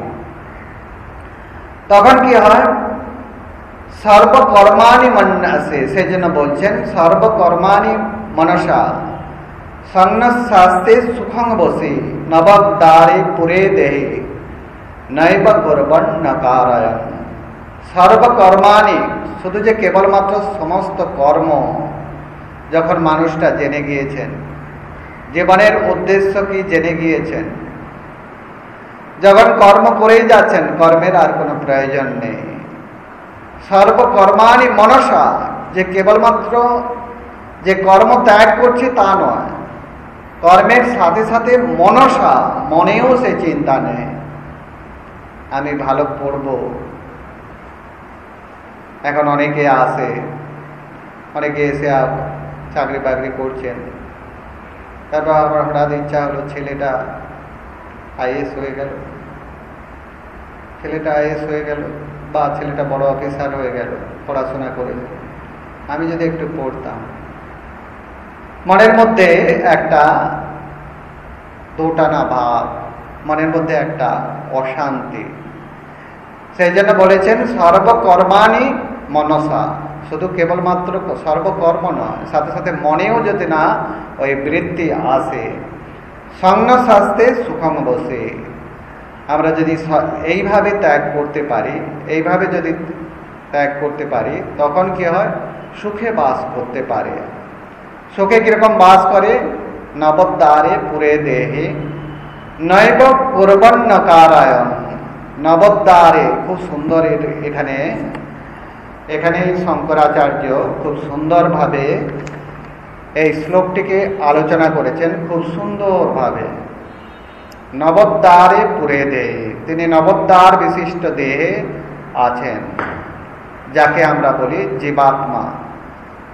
তখন কি হয়? সর্বকর্মাণি মন্যাসে সেই জন্য বলছেন, সর্বকর্মাণি মনসা। সংনশাস্তে সুখং বসে নবদ্বারে পুরে দেহে। নৈব করবন নকারায়ণ সর্বকর্মাণি, শুধু যে কেবলমাত্র সমস্ত কর্ম, যখন মানুষটা জেনে গিয়েছেন। জীবনের উদ্দেশ্য কি জেনে গিয়েছেন? যখন কর্ম করেই যাচ্ছেন, কর্মের আর কোনো প্রয়োজন নেই। সর্বকর্মাণি মনসা, যে কেবলমাত্র যে কর্ম ত্যাগ করছে তা নয়। কর্মের সাথে সাথে মনসা, মনেও সে চিন্তা নেই আমি ভালো পড়ব। এখন অনেকে আসে অনেকে এসে চাকরি বাকরি করছেন। তারপর আমার হঠাৎ ইচ্ছা হলো ছেলেটা আইএস হয়ে গেল। ছেলেটা আইএস হয়ে গেল বা ছেলেটা বড় অফিসার হয়ে গেল, পড়াশোনা করে। আমি যদি একটু পড়তাম। মনের মধ্যে একটা দোটানা ভাব, মনের মধ্যে একটা অশান্তি। সেই জন্য বলেছেন সর্বকর্মানি মনসা। শুধু কেবলমাত্র সর্বকর্ম নয়, সাথে সাথে মনেও যদি না, ওই বৃত্তি আসে। সংন শাস্তে সুখম বসে। আমরা যদি এইভাবে ত্যাগ করতে পারি, এইভাবে যদি ত্যাগ করতে পারি, তখন কি হয়? সুখে বাস করতে পারে। সুখে কীরকম বাস করে? নবদ্বারে পুরে দেহে। নৈব পূর্বন নকারায়ণ নবদ্বারে খুব সুন্দর এখানে এখানে শঙ্করাচার্য খুব সুন্দরভাবে এই শ্লোকটিকে আলোচনা করেছেন, খুব সুন্দরভাবে। নবদ্বারে পুরে দেহে। তিনি নবদ্বার বিশিষ্ট দেহে আছেন, যাকে আমরা বলি জীবাত্মা।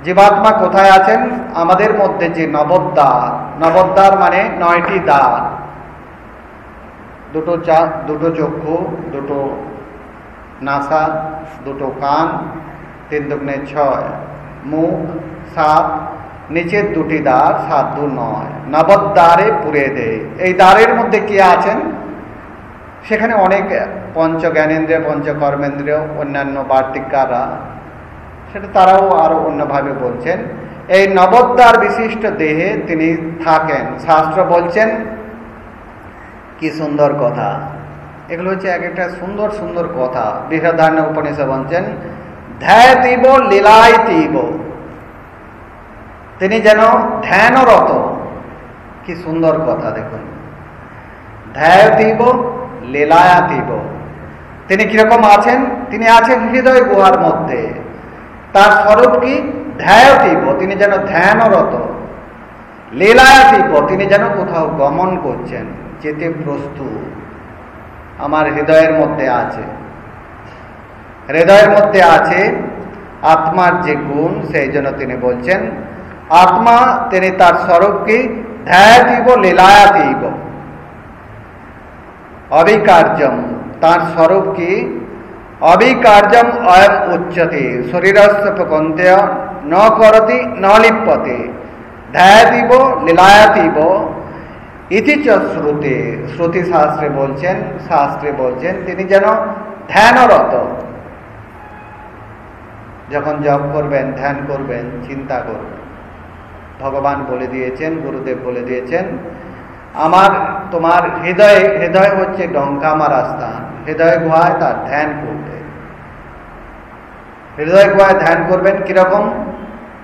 জীবাত্মা কোথায় আছেন? আমাদের মধ্যে যে নবদ্বার। নবদ্বার মানে নয়টি দ্বার। দুটো চা, দুটো চক্ষু, দুটো নাসা, দুটো কান, তিন দুগুণে ছয়। মুখ সাত নিচের দুটি দ্বার, সাত দু নয়। নবদ্বারে পুরে দে। এই দ্বারের মধ্যে কে আছেন? সেখানে অনেক পঞ্চ জ্ঞানেন্দ্রিয় পঞ্চ কর্মেন্দ্রিয় অন্যান্য বার্তিকাররা সেটা তারাও আরও অন্যভাবে বলছেন। এই নবদ্বার বিশিষ্ট দেহে তিনি থাকেন। শাস্ত্র বলছেন, কি সুন্দর কথা। এগুলো হচ্ছে এক একটা সুন্দর সুন্দর কথা। বৃহদারণ্য উপনিষদ বলছেন, ধ্যায় তীব, লীলায় তীব। তিনি যেন ধ্যানরত। কি সুন্দর কথা, দেখুন। ধ্যায় তীব, লীলায়া তীব। তিনি কীরকম আছেন? তিনি আছেন হৃদয় গুহার মধ্যে। তার স্বরূপ কি? ধ্যায়তীব তিনি যেন ধ্যানরত। লীলায়াতীব তিনি যেন কোথাও গমন করছেন যেতে প্রস্তুত। আমার হৃদয়ের মধ্যে আছে। হৃদয়ের মধ্যে আছে আত্মার যে গুণ, সেই জন্য তিনি বলছেন, আত্মা, তিনি তার স্বরূপকে ধ্যায়াতীব লীলায়াতীব অবিকার্যম, তার স্বরূপ কি? অবিকার্যম অয়ম উচ্চতে শরীরস্য ন করতি ন লিপ্যতে ধ্যায়াতীব লীলায়াতীব ইতি চ শ্রুতে শ্রুতি শাস্ত্রে বলছেন শাস্ত্রে বলছেন তিনি যেন ধ্যানরত যখন জপ করবেন ধ্যান করবেন চিন্তা করবেন ভগবান বলে দিয়েছেন গুরুদেব বলে দিয়েছেন আমার, তোমার হৃদয়ে, হৃদয় হচ্ছে ডঙ্কা মারা স্থান হৃদয় গুহায় তার ধ্যান করবে। হৃদয় গুহায় ধ্যান করবেন কীরকম?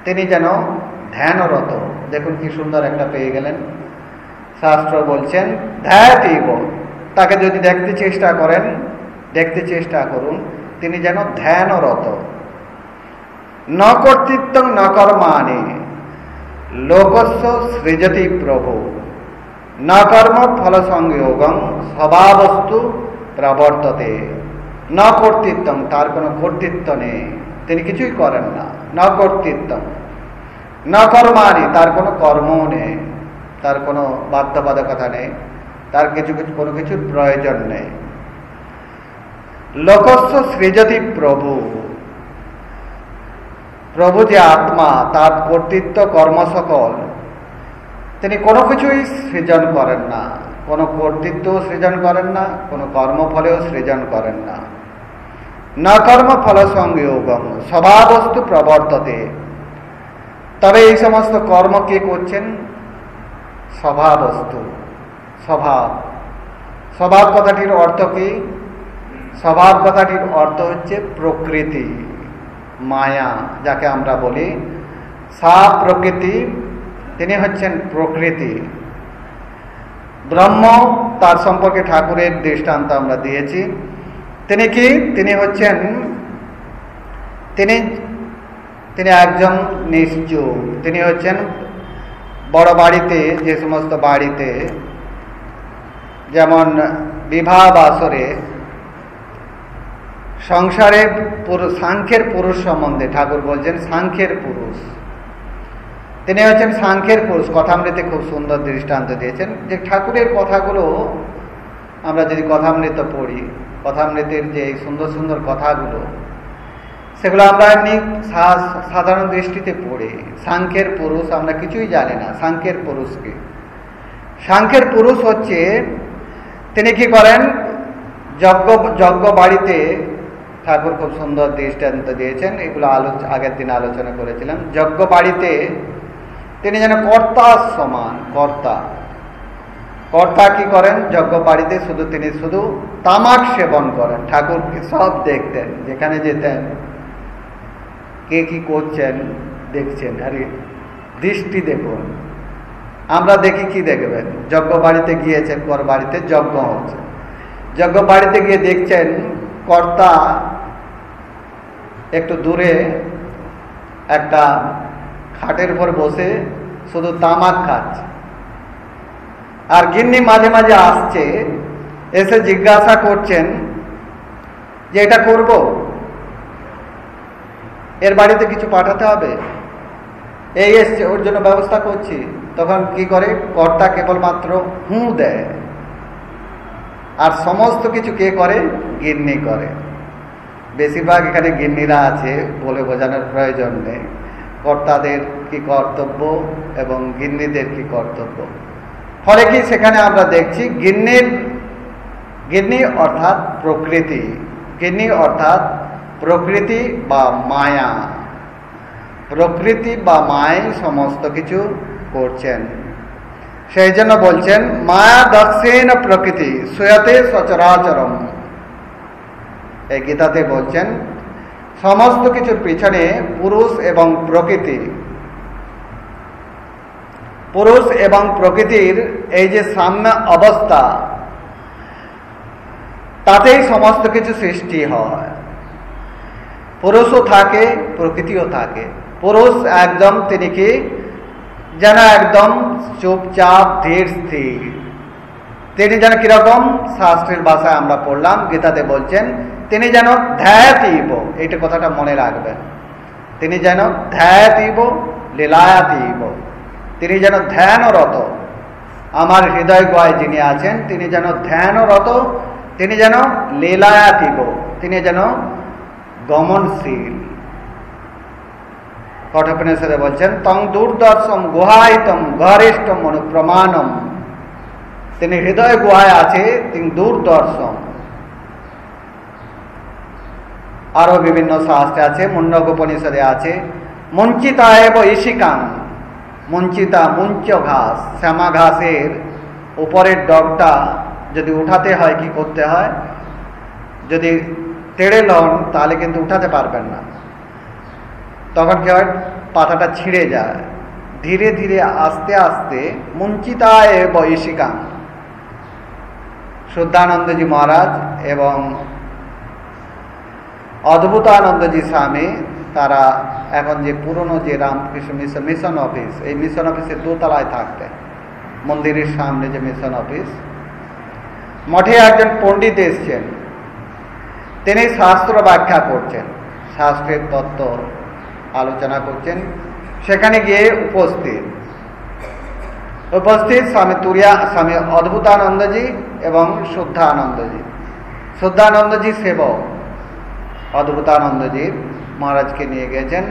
তিনি যেন ধ্যানরত। দেখুন কি সুন্দর একটা পেয়ে গেলেন। শাস্ত্র বলছেন ধ্যায়াতীব তাকে যদি দেখতে চেষ্টা করেন, দেখতে চেষ্টা করুন, তিনি যেন ধ্যানরত। ন কর্তৃত্ব ন কর্মাণি লোকস্য সৃজতি প্রভু। ন কর্ম ফল সংযোগম স্বভাবস্তু প্রবর্ততে না কর্তৃত্ব, তার কোনো কর্তৃত্ব নেই। তিনি কিছুই করেন না। ন কর্তৃত্ব। ন কর্মানি তার কোনো কর্মও নেই। তার কোনো বাধ্যবাধকতা নেই। তার কিছু কিছু, কোনো কিছুর প্রয়োজন নেই। লোকস্য সৃজতি প্রভু। প্রভু যে আত্মা, তার কর্তৃত্ব কর্ম সকল তিনি কোনো কিছুই সৃজন করেন না। কোনো কর্তৃত্ব সৃজন করেন না, কোনো কর্মফলেও সৃজন করেন না। না কর্মফল সংযোগম স্বভাবস্তু প্রবর্ততে। তবে এই সমস্ত কর্ম কে করছেন? স্বভাবস্তু স্বভাব স্বভাব কথাটির অর্থ কি? স্বভাব কথাটির অর্থ হচ্ছে প্রকৃতি, মায়া, যাকে আমরা বলি। সা প্রকৃতি, তিনি হচ্ছেন প্রকৃতি। ব্রহ্ম, তার সম্পর্কে ঠাকুরের দৃষ্টান্ত আমরা দিয়েছি। তিনি কি? তিনি হচ্ছেন, তিনি তিনি একজন নিশ্চুপ। তিনি হচ্ছেন বড় বাড়িতে, যে সমস্ত বাড়িতে, যেমন বিবাহ বাসরে সংসারে সাংখ্যের পুরুষ সম্বন্ধে ঠাকুর বলছেন সাংখ্যের পুরুষ। তিনি হচ্ছেন সাংখ্যের পুরুষ কথামৃতে খুব সুন্দর দৃষ্টান্ত দিয়েছেন যে ঠাকুরের কথাগুলো আমরা যদি কথামৃত পড়ি, কথামৃতের যে সুন্দর সুন্দর কথাগুলো, সেগুলো আমরা এমনি সাধারণ দৃষ্টিতে পড়ি। সাংখ্যের পুরুষ আমরা কিছুই জানি না, সাংখ্যের পুরুষকে। সাংখ্যের পুরুষ হচ্ছে, তিনি কি করেন? যজ্ঞ যজ্ঞ বাড়িতে ঠাকুর খুব সুন্দর দৃষ্টান্ত দিয়েছেন। এগুলো আলোচ, আগের দিন আলোচনা করেছিলাম। যজ্ঞ বাড়িতে তিনি যেন কর্তার সমান, কর্তা। কর্তা কি করেন? যজ্ঞ বাড়িতে শুধু তিনি শুধু তামাক সেবন করেন। ঠাকুরকে সব দেখতেন, যেখানে যেতেন। কে কি করছেন? দেখছেন। আরে, দৃষ্টি দেখুন। আমরা দেখি কি দেখবেন? যজ্ঞ বাড়িতে গিয়েছেন কর বাড়িতে যজ্ঞ হচ্ছে। যজ্ঞ বাড়িতে গিয়ে দেখছেন, কর্তা একটু দূরে একটা খাটের উপর বসে শুধু তামাক খাচ্ছে। আর গিন্নি মাঝে মাঝে আসছে, এসে জিজ্ঞাসা করছেন যে এটা করব? এর বাড়িতে কিছু পাঠাতে হবে? এই এসছে, ওর জন্য ব্যবস্থা করছি। তখন কি করে? কর্তা কেবলমাত্র হু দেয়। আর সমস্ত কিছু কে করে? গিন্নি করে। বেশিরভাগ এখানে গিন্নিরা আছে বলে বোঝানোর প্রয়োজন নেই। কর্তাদের কি কর্তব্য এবং গিন্নিদের কি কর্তব্য? ফলে কি সেখানে আমরা দেখছি গিন্নির, গিন্নি অর্থাৎ প্রকৃতি, গিন্নি অর্থাৎ প্রকৃতি বা মায়া। প্রকৃতি বা মায় সমস্ত কিছু করছেন। সেই জন্য বলছেন, মায়া দক্ষিণ প্রকৃতি সুয়াতে সচরাচরম। এই গীতাতে বলছেন, সমস্ত কিছুর পিছনে পুরুষ এবং প্রকৃতি পুরুষ এবং প্রকৃতির এই যে সাম্য অবস্থা, তাতেই সমস্ত কিছু সৃষ্টি হয়। পুরুষও থাকে, প্রকৃতিও থাকে। পুরুষ একদম তিনি কি? যেন একদম চুপচাপ, ধীর, স্থির। তিনি যেন কীরকম? শাস্ত্রের ভাষায় আমরা পড়লাম, গীতাতে বলছেন, তিনি যেন ধ্যায়াতীব এইটা কথাটা মনে রাখবেন। তিনি যেন ধ্যায়াতীব লীলায়াতীব। তিনি যেন ধ্যানরত। আমার হৃদয় গয় যিনি আছেন, তিনি যেন ধ্যানরত, তিনি যেন লীলায়াতীব, তিনি যেন গমনশীল। কঠোপনিষদে বলছেন, তং দূরদর্শম গুহায়িতম গহরিষ্ঠম অনুপ্রমাণম। তিনি হৃদয় গুহায় আছে তিনি দূরদর্শন আরও বিভিন্ন শাস্ত্রে আছে মুন্ডক উপনিষদে আছে মুঞ্চিতা এব মুঞ্চিতা মুঞ্চ ঘাস শ্যামা ঘাসের উপরের ডগটা যদি উঠাতে হয় কি করতে হয়? যদি তেড়ে লন, তাহলে কিন্তু উঠাতে পারবেন না। তখন কি হয়? পাতাটা ছিঁড়ে যায়। ধীরে ধীরে আস্তে আস্তে মুঞ্চিতায় বৈশিকাং শুদ্ধানন্দজি মহারাজ এবং অদ্ভুতানন্দজি স্বামী তারা এখন যে পুরনো যে রামকৃষ্ণ মিশন মিশন অফিস এই মিশন অফিসের দোতলায় থাকতে। মন্দিরের সামনে যে মিশন অফিস মঠে একজন পণ্ডিত এসছেন। তিনি শাস্ত্র ব্যাখ্যা করছেন, শাস্ত্রের তত্ত্ব আলোচনা করছেন। সেখানে গিয়ে উপস্থিত। উপস্থিত স্বামী তুরিয়া, স্বামী অদ্ভুতানন্দজি এবং শুদ্ধানন্দজি। শুদ্ধানন্দজি সেবক অদ্ভুতানন্দজি মহারাজকে নিয়ে গেছেন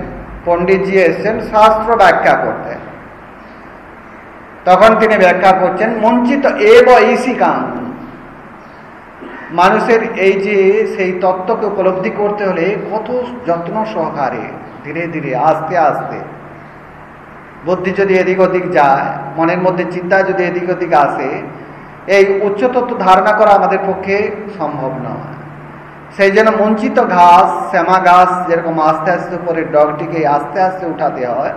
পণ্ডিতজি এসছেন, শাস্ত্র ব্যাখ্যা করতে। তখন তিনি ব্যাখ্যা করছেন, মঞ্চিত এব ইসিকাং মানুষের এই যে সেই তত্ত্বকে উপলব্ধি করতে হলে কত যত্ন সহকারে, ধীরে ধীরে, আস্তে আস্তে। বুদ্ধি যদি এদিক ওদিক যায়, মনের মধ্যে চিন্তা যদি এদিক ওদিক আসে, এই উচ্চতত্ত্ব ধারণা করা আমাদের পক্ষে সম্ভব নয়। সেই জন্য মঞ্চিত ঘাস, শ্যামা ঘাস যেরকম আস্তে আস্তে উপরে ডগটিকে আস্তে আস্তে উঠাতে হয়,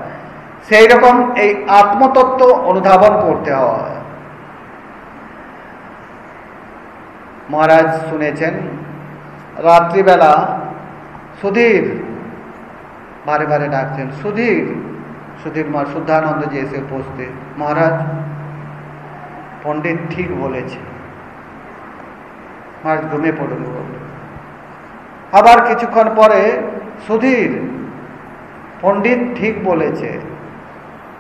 সেই রকম এই আত্মতত্ত্ব অনুধাবন করতে হয়। মহারাজ শুনেছেন, রাত্রিবেলা সুধীর, বারে বারে ডাকছেন, সুধীর সুধীর মা শুদ্ধানন্দ যে এসে উপস্থিত। মহারাজ, পণ্ডিত ঠিক বলেছে। মহারাজ ঘুমে পড়ুন। আবার কিছুক্ষণ পরে সুধীর পণ্ডিত ঠিক বলেছে,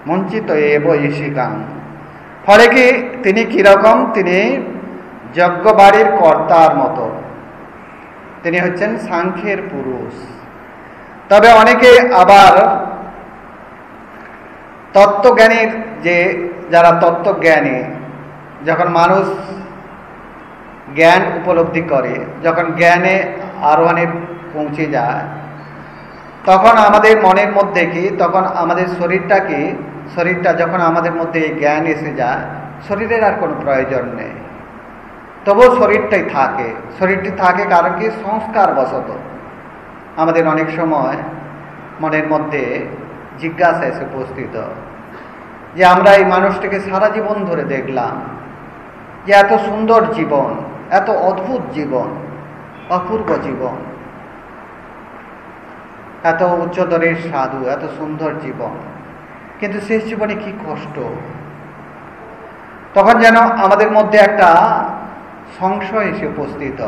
মঞ্চিত এব ইশিকাং ফলে কি তিনি কীরকম? তিনি যজ্ঞ বাড়ির কর্তার মতো। তিনি হচ্ছেন সাংখ্যের পুরুষ। তবে অনেকে আবার তত্ত্বজ্ঞানীর যে, যারা তত্ত্বজ্ঞানী, যখন মানুষ জ্ঞান উপলব্ধি করে, যখন জ্ঞানে আরোহণে পৌঁছে যায়। তখন আমাদের মনের মধ্যে কি? তখন আমাদের শরীরটা কি? শরীরটা যখন আমাদের মধ্যে জ্ঞান এসে যায়, শরীরের আর কোনো প্রয়োজন নেই। তবুও শরীরটাই থাকে। শরীরটি থাকে কারণ কি? সংস্কার বশত আমাদের অনেক সময় মনের মধ্যে জিজ্ঞাসা এসে উপস্থিত। যে আমরা এই মানুষটিকে সারা জীবন ধরে দেখলাম যে এত সুন্দর জীবন, এত অদ্ভুত জীবন অপূর্ব জীবন। এত উচ্চদরের সাধু, এত সুন্দর জীবন। কিন্তু শেষ জীবনে কি কষ্ট? তখন যেন আমাদের মধ্যে একটা সংশয় এসে উপস্থিত।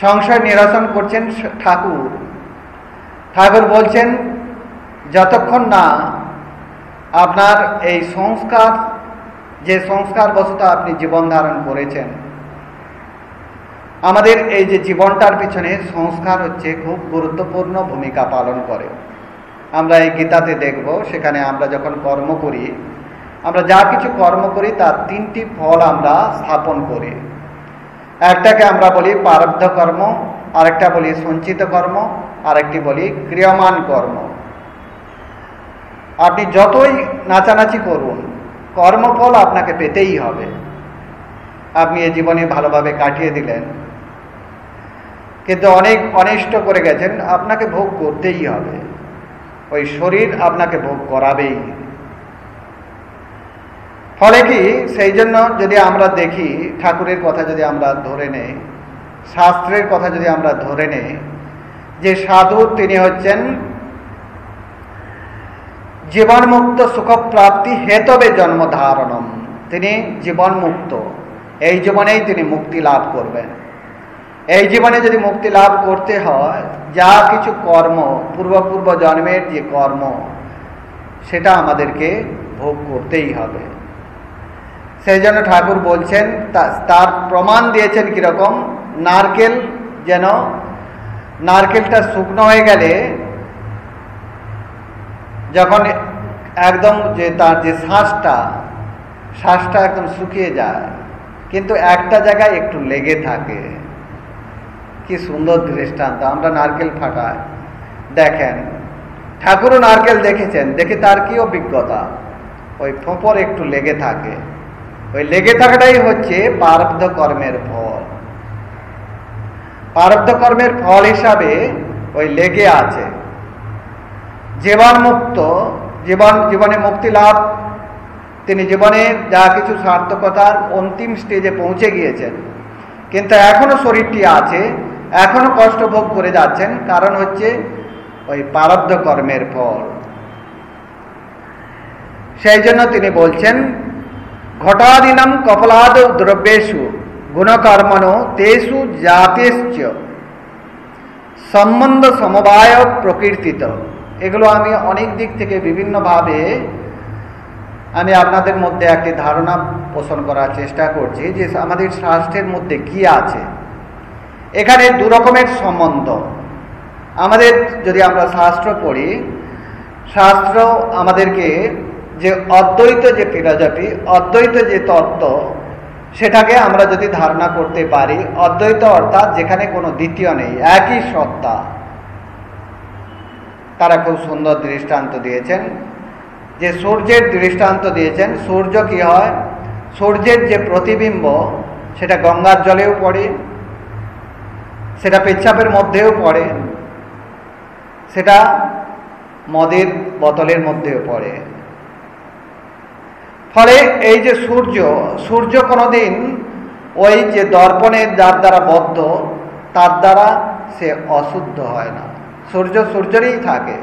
সংশয় নিরসন করছেন ঠাকুর। ঠাকুর বলছেন, যতক্ষণ না আপনার এই সংস্কার, যে সংস্কার বশত আপনি জীবন ধারণ করেছেন আমাদের এই যে জীবনটার পিছনে সংস্কার হচ্ছে, খুব গুরুত্বপূর্ণ ভূমিকা পালন করে। আমরা এই গীতাতে দেখব, সেখানে আমরা যখন কর্ম করি, আমরা যা কিছু কর্ম করি, তার তিনটি ফল আমরা স্থাপন করি। একটাকে আমরা বলি প্রারব্ধ কর্ম, আরেকটা বলি সঞ্চিত কর্ম, আরেকটি বলি ক্রিয়মান কর্ম। আপনি যতই নাচানাচি করুন, কর্মফল আপনাকে পেতেই হবে। আপনি এ জীবনে ভালোভাবে কাটিয়ে দিলেন। কিন্তু অনেক অনিষ্ট করে গেছেন, আপনাকে ভোগ করতেই হবে। ওই শরীর আপনাকে ভোগ করাবেই। ফলে কি, সেই জন্য যদি আমরা দেখি, ঠাকুরের কথা যদি আমরা ধরে নেই, শাস্ত্রের কথা যদি আমরা ধরে নেই, যে সাধু তিনি হচ্ছেন জীবনমুক্ত সুখপ্রাপ্তি হেতবে জন্মধারণম। তিনি জীবন মুক্ত এই জীবনেই তিনি মুক্তি লাভ করবেন। এই জীবনে যদি মুক্তি লাভ করতে হয়, যা কিছু কর্ম, পূর্বপূর্ব জন্মের যে কর্ম, সেটা আমাদেরকে ভোগ করতেই হবে। সেই জন্য ঠাকুর বলছেন তার প্রমাণ দিয়েছেন কীরকম? নারকেল যেন, নারকেলটা শুকনো হয়ে গেলে, যখন একদম যে তার যে শ্বাসটা শ্বাসটা একদম শুকিয়ে যায়, কিন্তু একটা জায়গায় একটু লেগে থাকে। কি সুন্দর দৃষ্টান্ত। আমরা নারকেল ফাটাই। দেখেন, ঠাকুরও নারকেল দেখেছেন, দেখে তার কি অভিজ্ঞতা? ওই ফোঁপর একটু লেগে থাকে। ওই লেগে থাকাটাই হচ্ছে পারব্ধ কর্মের ফল। পারব্ধ কর্মের ফল হিসাবে ওই লেগে আছে। জীবন মুক্ত, জীবন, জীবনে মুক্তি লাভ। তিনি জীবনের যা কিছু সার্থকতার অন্তিম স্টেজে পৌঁছে গিয়েছেন। কিন্তু এখনও শরীরটি আছে এখনও কষ্ট ভোগ করে যাচ্ছেন, কারণ হচ্ছে ওই পারব্ধ কর্মের ফল। সেই জন্য তিনি বলছেন, ঘটাদিনম কপলাদ দ্রব্যেশু গুণকর্মণ তেষু জাতেশ্চ সম্বন্ধ সমবায় প্রকীর্তিত। এগুলো আমি অনেক দিক থেকে বিভিন্নভাবে আমি আপনাদের মধ্যে একটি ধারণা পোষণ করার চেষ্টা করছি যে আমাদের স্বাস্থ্যের মধ্যে কি আছে। এখানে দু রকমের সম্বন্ধ। আমাদের যদি আমরা শাস্ত্র পড়ি, শাস্ত্র আমাদেরকে যে অদ্বৈত যে ফিলোজফি অদ্বৈত যে তত্ত্ব, সেটাকে আমরা যদি ধারণা করতে পারি, অদ্বৈত অর্থাৎ যেখানে কোনো দ্বিতীয় নেই, একই সত্তা। তারা খুব সুন্দর দৃষ্টান্ত দিয়েছেন। যে সূর্যের দৃষ্টান্ত দিয়েছেন, সূর্য কি হয়? সূর্যের যে প্রতিবিম্ব, সেটা গঙ্গার জলেও পড়ে সেটা পেচ্ছাপের মধ্যেও পড়ে। সেটা মদের বোতলের মধ্যেও পড়ে। ফলে এই যে সূর্য সূর্য কোনোদিন ওই যে দর্পণের যার দ্বারা বদ্ধ, তার দ্বারা সে অশুদ্ধ হয় না। সূর্য সূর্যেরই থাকে।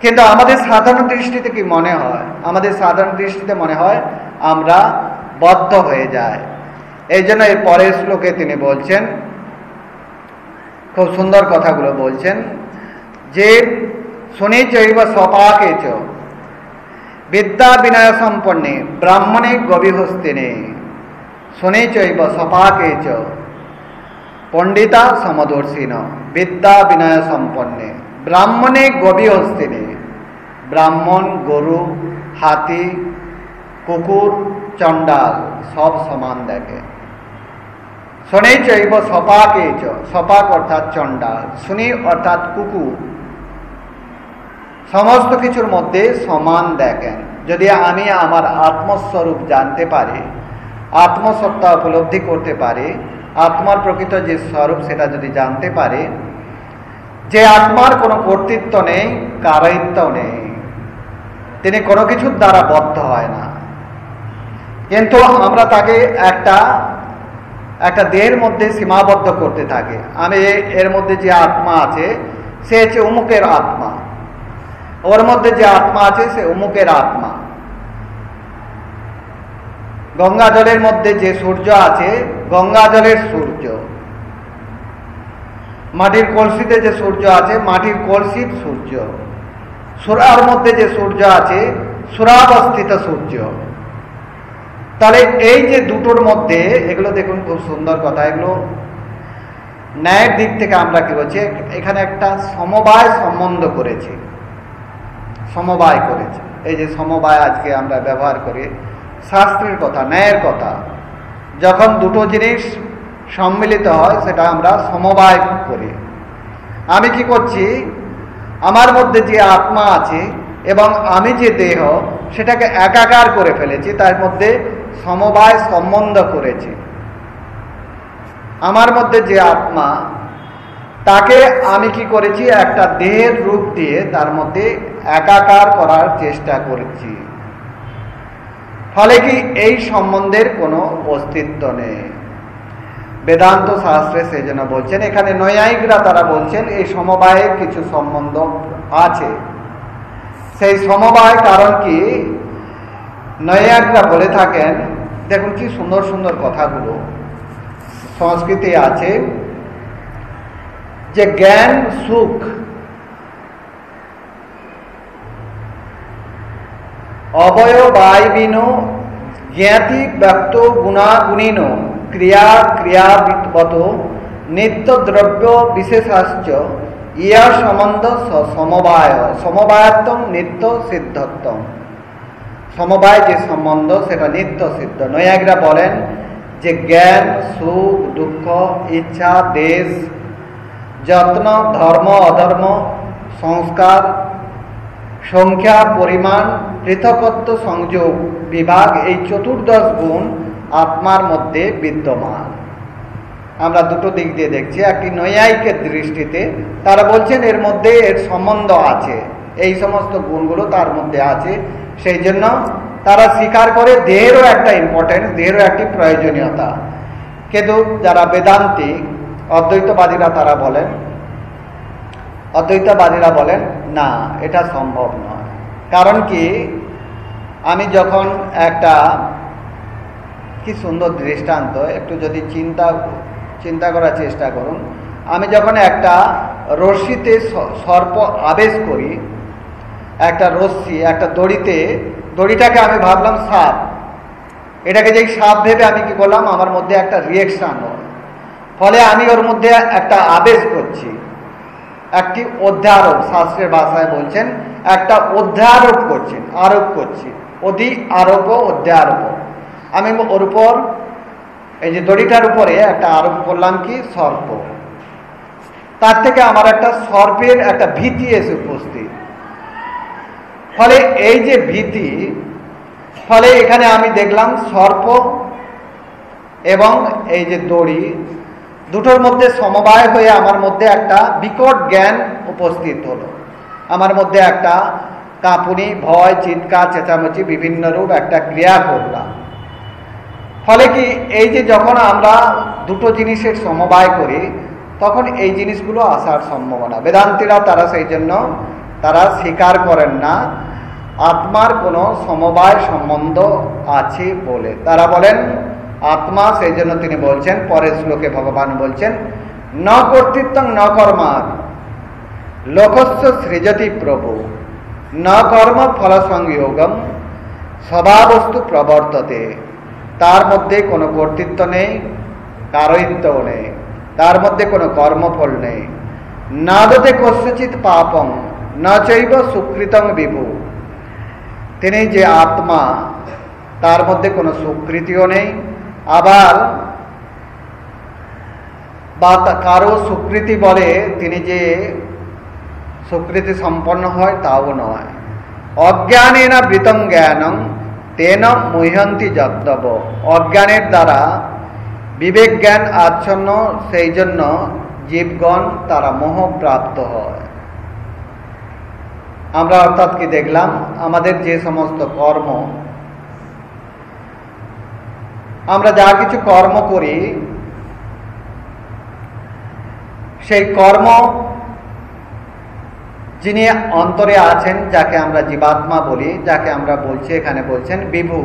কিন্তু আমাদের সাধারণ দৃষ্টিতে কি মনে হয়? আমাদের সাধারণ দৃষ্টিতে মনে হয় আমরা বদ্ধ হয়ে যায় এই জন্য এই পরের শ্লোকে তিনি বলছেন খুব সুন্দর কথাগুলো বলছেন যে শুনে চৈব সপাকে চ বিদ্যা বিনয় সম্পন্নে ব্রাহ্মণে গভীহস্তিনে শুনে চৈব সপাকে চ পণ্ডিতা সমদর্শিন বিদ্যা বিনয় সম্পন্নে ব্রাহ্মণে গভীহস্তিনে ব্রাহ্মণ, গরু, হাতি, কুকুর, চণ্ডাল সব সমান দেখে। শনি চৈব সপাকে চ সপাক অর্থাৎ চণ্ডাল শুনি অর্থাৎ কুকুর। সমস্ত কিছুর মধ্যে সমান দেখেন, যদি আমি আমার আত্মস্বরূপ জানতে পারি আত্মসত্তা উপলব্ধি করতে পারি, আত্মার প্রকৃত যে স্বরূপ সেটা যদি জানতে পারে, যে আত্মার কোনো কর্তৃত্ব নেই কারায়িত্ব নেই, তিনি কোনো কিছুর দ্বারা বদ্ধ হয় না। কিন্তু আমরা তাকে একটা একটা দেহের মধ্যে সীমাবদ্ধ করতে থাকে। আমি এর মধ্যে যে আত্মা আছে, সে হচ্ছে অমুকের আত্মা। ওর মধ্যে যে আত্মা আছে, সে অমুকের আত্মা। গঙ্গা জলের মধ্যে যে সূর্য আছে গঙ্গা জলের সূর্য। মাটির কলসিতে যে সূর্য আছে, মাটির কলসির সূর্য। সুরার মধ্যে যে সূর্য আছে, সুরাবস্থিত সূর্য। তাহলে এই যে দুটোর মধ্যে, এগুলো দেখুন খুব সুন্দর কথা, এগুলো ন্যায়ের দিক থেকে আমরা কি বলছি, এখানে একটা সমবায় সম্বন্ধ করেছি। সমবায় করেছি। এই যে সমবায় আজকে আমরা ব্যবহার করি, শাস্ত্রের কথা, ন্যায়ের কথা। যখন দুটো জিনিস সম্মিলিত হয়, সেটা আমরা সমবায় করি। আমি কি করছি, আমার মধ্যে যে আত্মা আছে এবং আমি যে দেহ, সেটাকে একাকার করে ফেলেছি, তার মধ্যে সমবায় সম্বন্ধ করেছে। আমার মধ্যে যে আত্মা, তাকে আমি কি করেছি? একটা দেহের রূপ দিয়ে তার মধ্যে একাকার করার চেষ্টা করেছি। ফলে কি এই সম্বন্ধের কোনো অস্তিত্ব নেই? বেদান্ত শাস্ত্রে সেই জন্য বলছেন, এখানে নৈয়ায়িকরা তারা বলছেন, এই সমবায়ের কিছু সম্বন্ধ আছে। সেই সমবায় কারণ কি? নৈয়ায়িকরা বলে থাকেন, দেখুন কি সুন্দর সুন্দর কথাগুলো সংস্কৃতি আছে, যে জ্ঞান, সুখ অবয়বায়বিন জ্ঞাতি ব্যক্ত গুণাগুণীন, ক্রিয়া ক্রিয়াবত নিত্য দ্রব্য বিশেষাশ্চ, ইয়া সম্বন্ধ সমবায় সমবায়ত্ম নিত্য সিদ্ধত্বম সমবায় যে সম্বন্ধ, সেটা নিত্য সিদ্ধ। নয়াগরা বলেন যে জ্ঞান, সুখ, দুঃখ, ইচ্ছা, দেশ, যত্ন, ধর্ম, অধর্ম, সংস্কার, সংখ্যা, পরিমাণ, পৃথকত্ব, সংযোগ, বিভাগ, এই চতুর্দশ গুণ আত্মার মধ্যে বিদ্যমান। আমরা দুটো দিক দিয়ে দেখছি। একটি নৈয়ায়িকের দৃষ্টিতে তারা বলছেন এর মধ্যে এর সম্বন্ধ আছে। এই সমস্ত গুণগুলো তার মধ্যে আছে। সেই জন্য তারা স্বীকার করে দেহেরও একটা ইম্পর্টেন্স দেহেরও একটি প্রয়োজনীয়তা। কিন্তু যারা বেদান্তি, অদ্বৈতবাদীরা তারা বলেন, অদ্বৈতবাদীরা বলেন, না, এটা সম্ভব নয়। কারণ কি? আমি যখন একটা, কি সুন্দর দৃষ্টান্ত, একটু যদি চিন্তা চিন্তা করার চেষ্টা করুন। আমি যখন একটা রশ্মিতে সর্প আবেশ করি একটা রশ্মি, একটা দড়িতে, দড়িটাকে আমি ভাবলাম সাপ। এটাকে যেই সাপ ভেবে আমি কি করলাম, আমার মধ্যে একটা রিয়েকশান ফলে আমি ওর মধ্যে একটা আবেশ করছি। একটি অধ্যারোপ, শাস্ত্রের ভাষায় বলছেন, একটা অধ্যারোপ করছেন আরোপ করছি। অধি আরোপ, অধ্যারোপ। আমি ওর উপর, এই যে দড়িটার উপরে একটা আরোপ করলাম কি? সর্প। তার থেকে আমার একটা সর্পের একটা ভীতি এসে উপস্থিত। ফলে এই যে ভীতি, ফলে এখানে আমি দেখলাম সর্প এবং এই যে দড়ি দুটোর মধ্যে সমবায় হয়ে আমার মধ্যে একটা বিকট জ্ঞান উপস্থিত হলো। আমার মধ্যে একটা কাঁপুনি, ভয়, চিৎকার, চেঁচামেচি, বিভিন্ন রূপ একটা ক্রিয়া করলাম। ফলে কি এই যে যখন আমরা দুটো জিনিসের সমবায় করি, তখন এই জিনিসগুলো আসার সম্ভাবনা। বেদান্তীরা তারা সেই জন্য তারা স্বীকার করেন না। আত্মার কোনো সমবায় সম্বন্ধ আছে বলে। তারা বলেন, আত্মা সেই জন্য তিনি বলছেন, পরের শ্লোকে ভগবান বলছেন, ন কর্তৃত্ব ন কর্মার। লোকস্য সৃজতি প্রভু। ন কর্ম ফল সংযোগম স্বভাবস্তু প্রবর্ততে। তার মধ্যে কোনো কর্তৃত্ব নেই কারয়িত্বও নেই। তার মধ্যে কোনো কর্মফল নেই। না দতে কস্যচিত পাপম। ন চৈব সুকৃতং বিভু। তিনি যে আত্মা, তার মধ্যে কোনো সুকৃতিও নেই। আবার বা কারও সুকৃতি বলে তিনি যে সুকৃতি সম্পন্ন হয়, তাও নয়। অজ্ঞানেনা বৃতং জ্ঞানং, তেন মুহন্তি যত্তব অজ্ঞানের দ্বারা বিবেক জ্ঞান আচ্ছন্ন সেই জন্য জীবগণ তারা মোহপ্রাপ্ত হয়। আমরা অর্থাৎ কি দেখলাম? আমাদের যে সমস্ত কর্ম, আমরা যা কিছু কর্ম করি, সেই কর্ম যিনি অন্তরে আছেন, যাকে আমরা জীবাত্মা বলি, যাকে আমরা বলছি, এখানে বলছেন বিভু।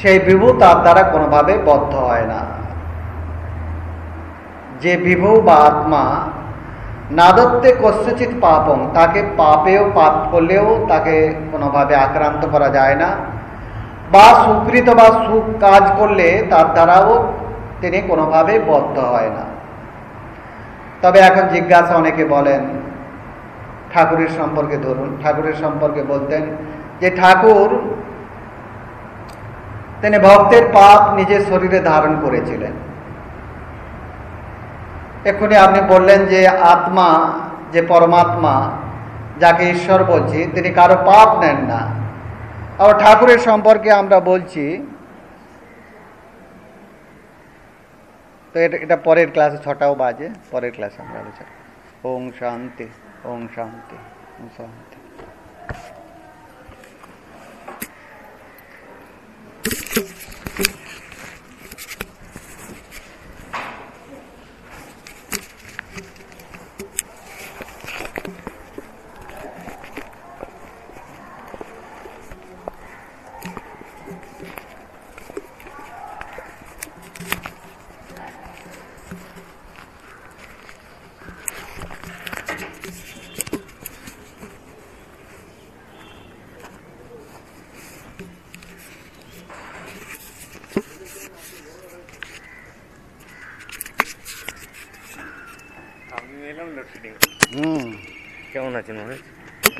সেই বিভু তার দ্বারা কোনোভাবে বদ্ধ হয় না। যে বিভু বা আত্মা নাদত্তে কস্যচিত পাপম, তাকে পাপেও পাপ করলেও তাকে কোনোভাবে আক্রান্ত করা যায় না। বা সুকৃত বা সুখ কাজ করলে তার দ্বারাও তিনি কোনোভাবে বদ্ধ হয় না। তবে এখন জিজ্ঞাসা অনেকে বলেন, ঠাকুরের সম্পর্কে ধরুন, ঠাকুরের সম্পর্কে বলতেন যে ঠাকুর, তিনি ভক্তের পাপ নিজের শরীরে ধারণ করেছিলেন। এক্ষুনি আপনি বললেন যে আত্মা, যে পরমাত্মা, যাকে ঈশ্বর বলছি, তিনি কারও পাপ নেন না। আবার ঠাকুরের সম্পর্কে আমরা বলছি, তো এটা এটা পরের ক্লাসে ছটাও বাজে, পরের ক্লাসে আমরা আলোচনা ওম শান্তি ওম শান্তি ওম শান্তি।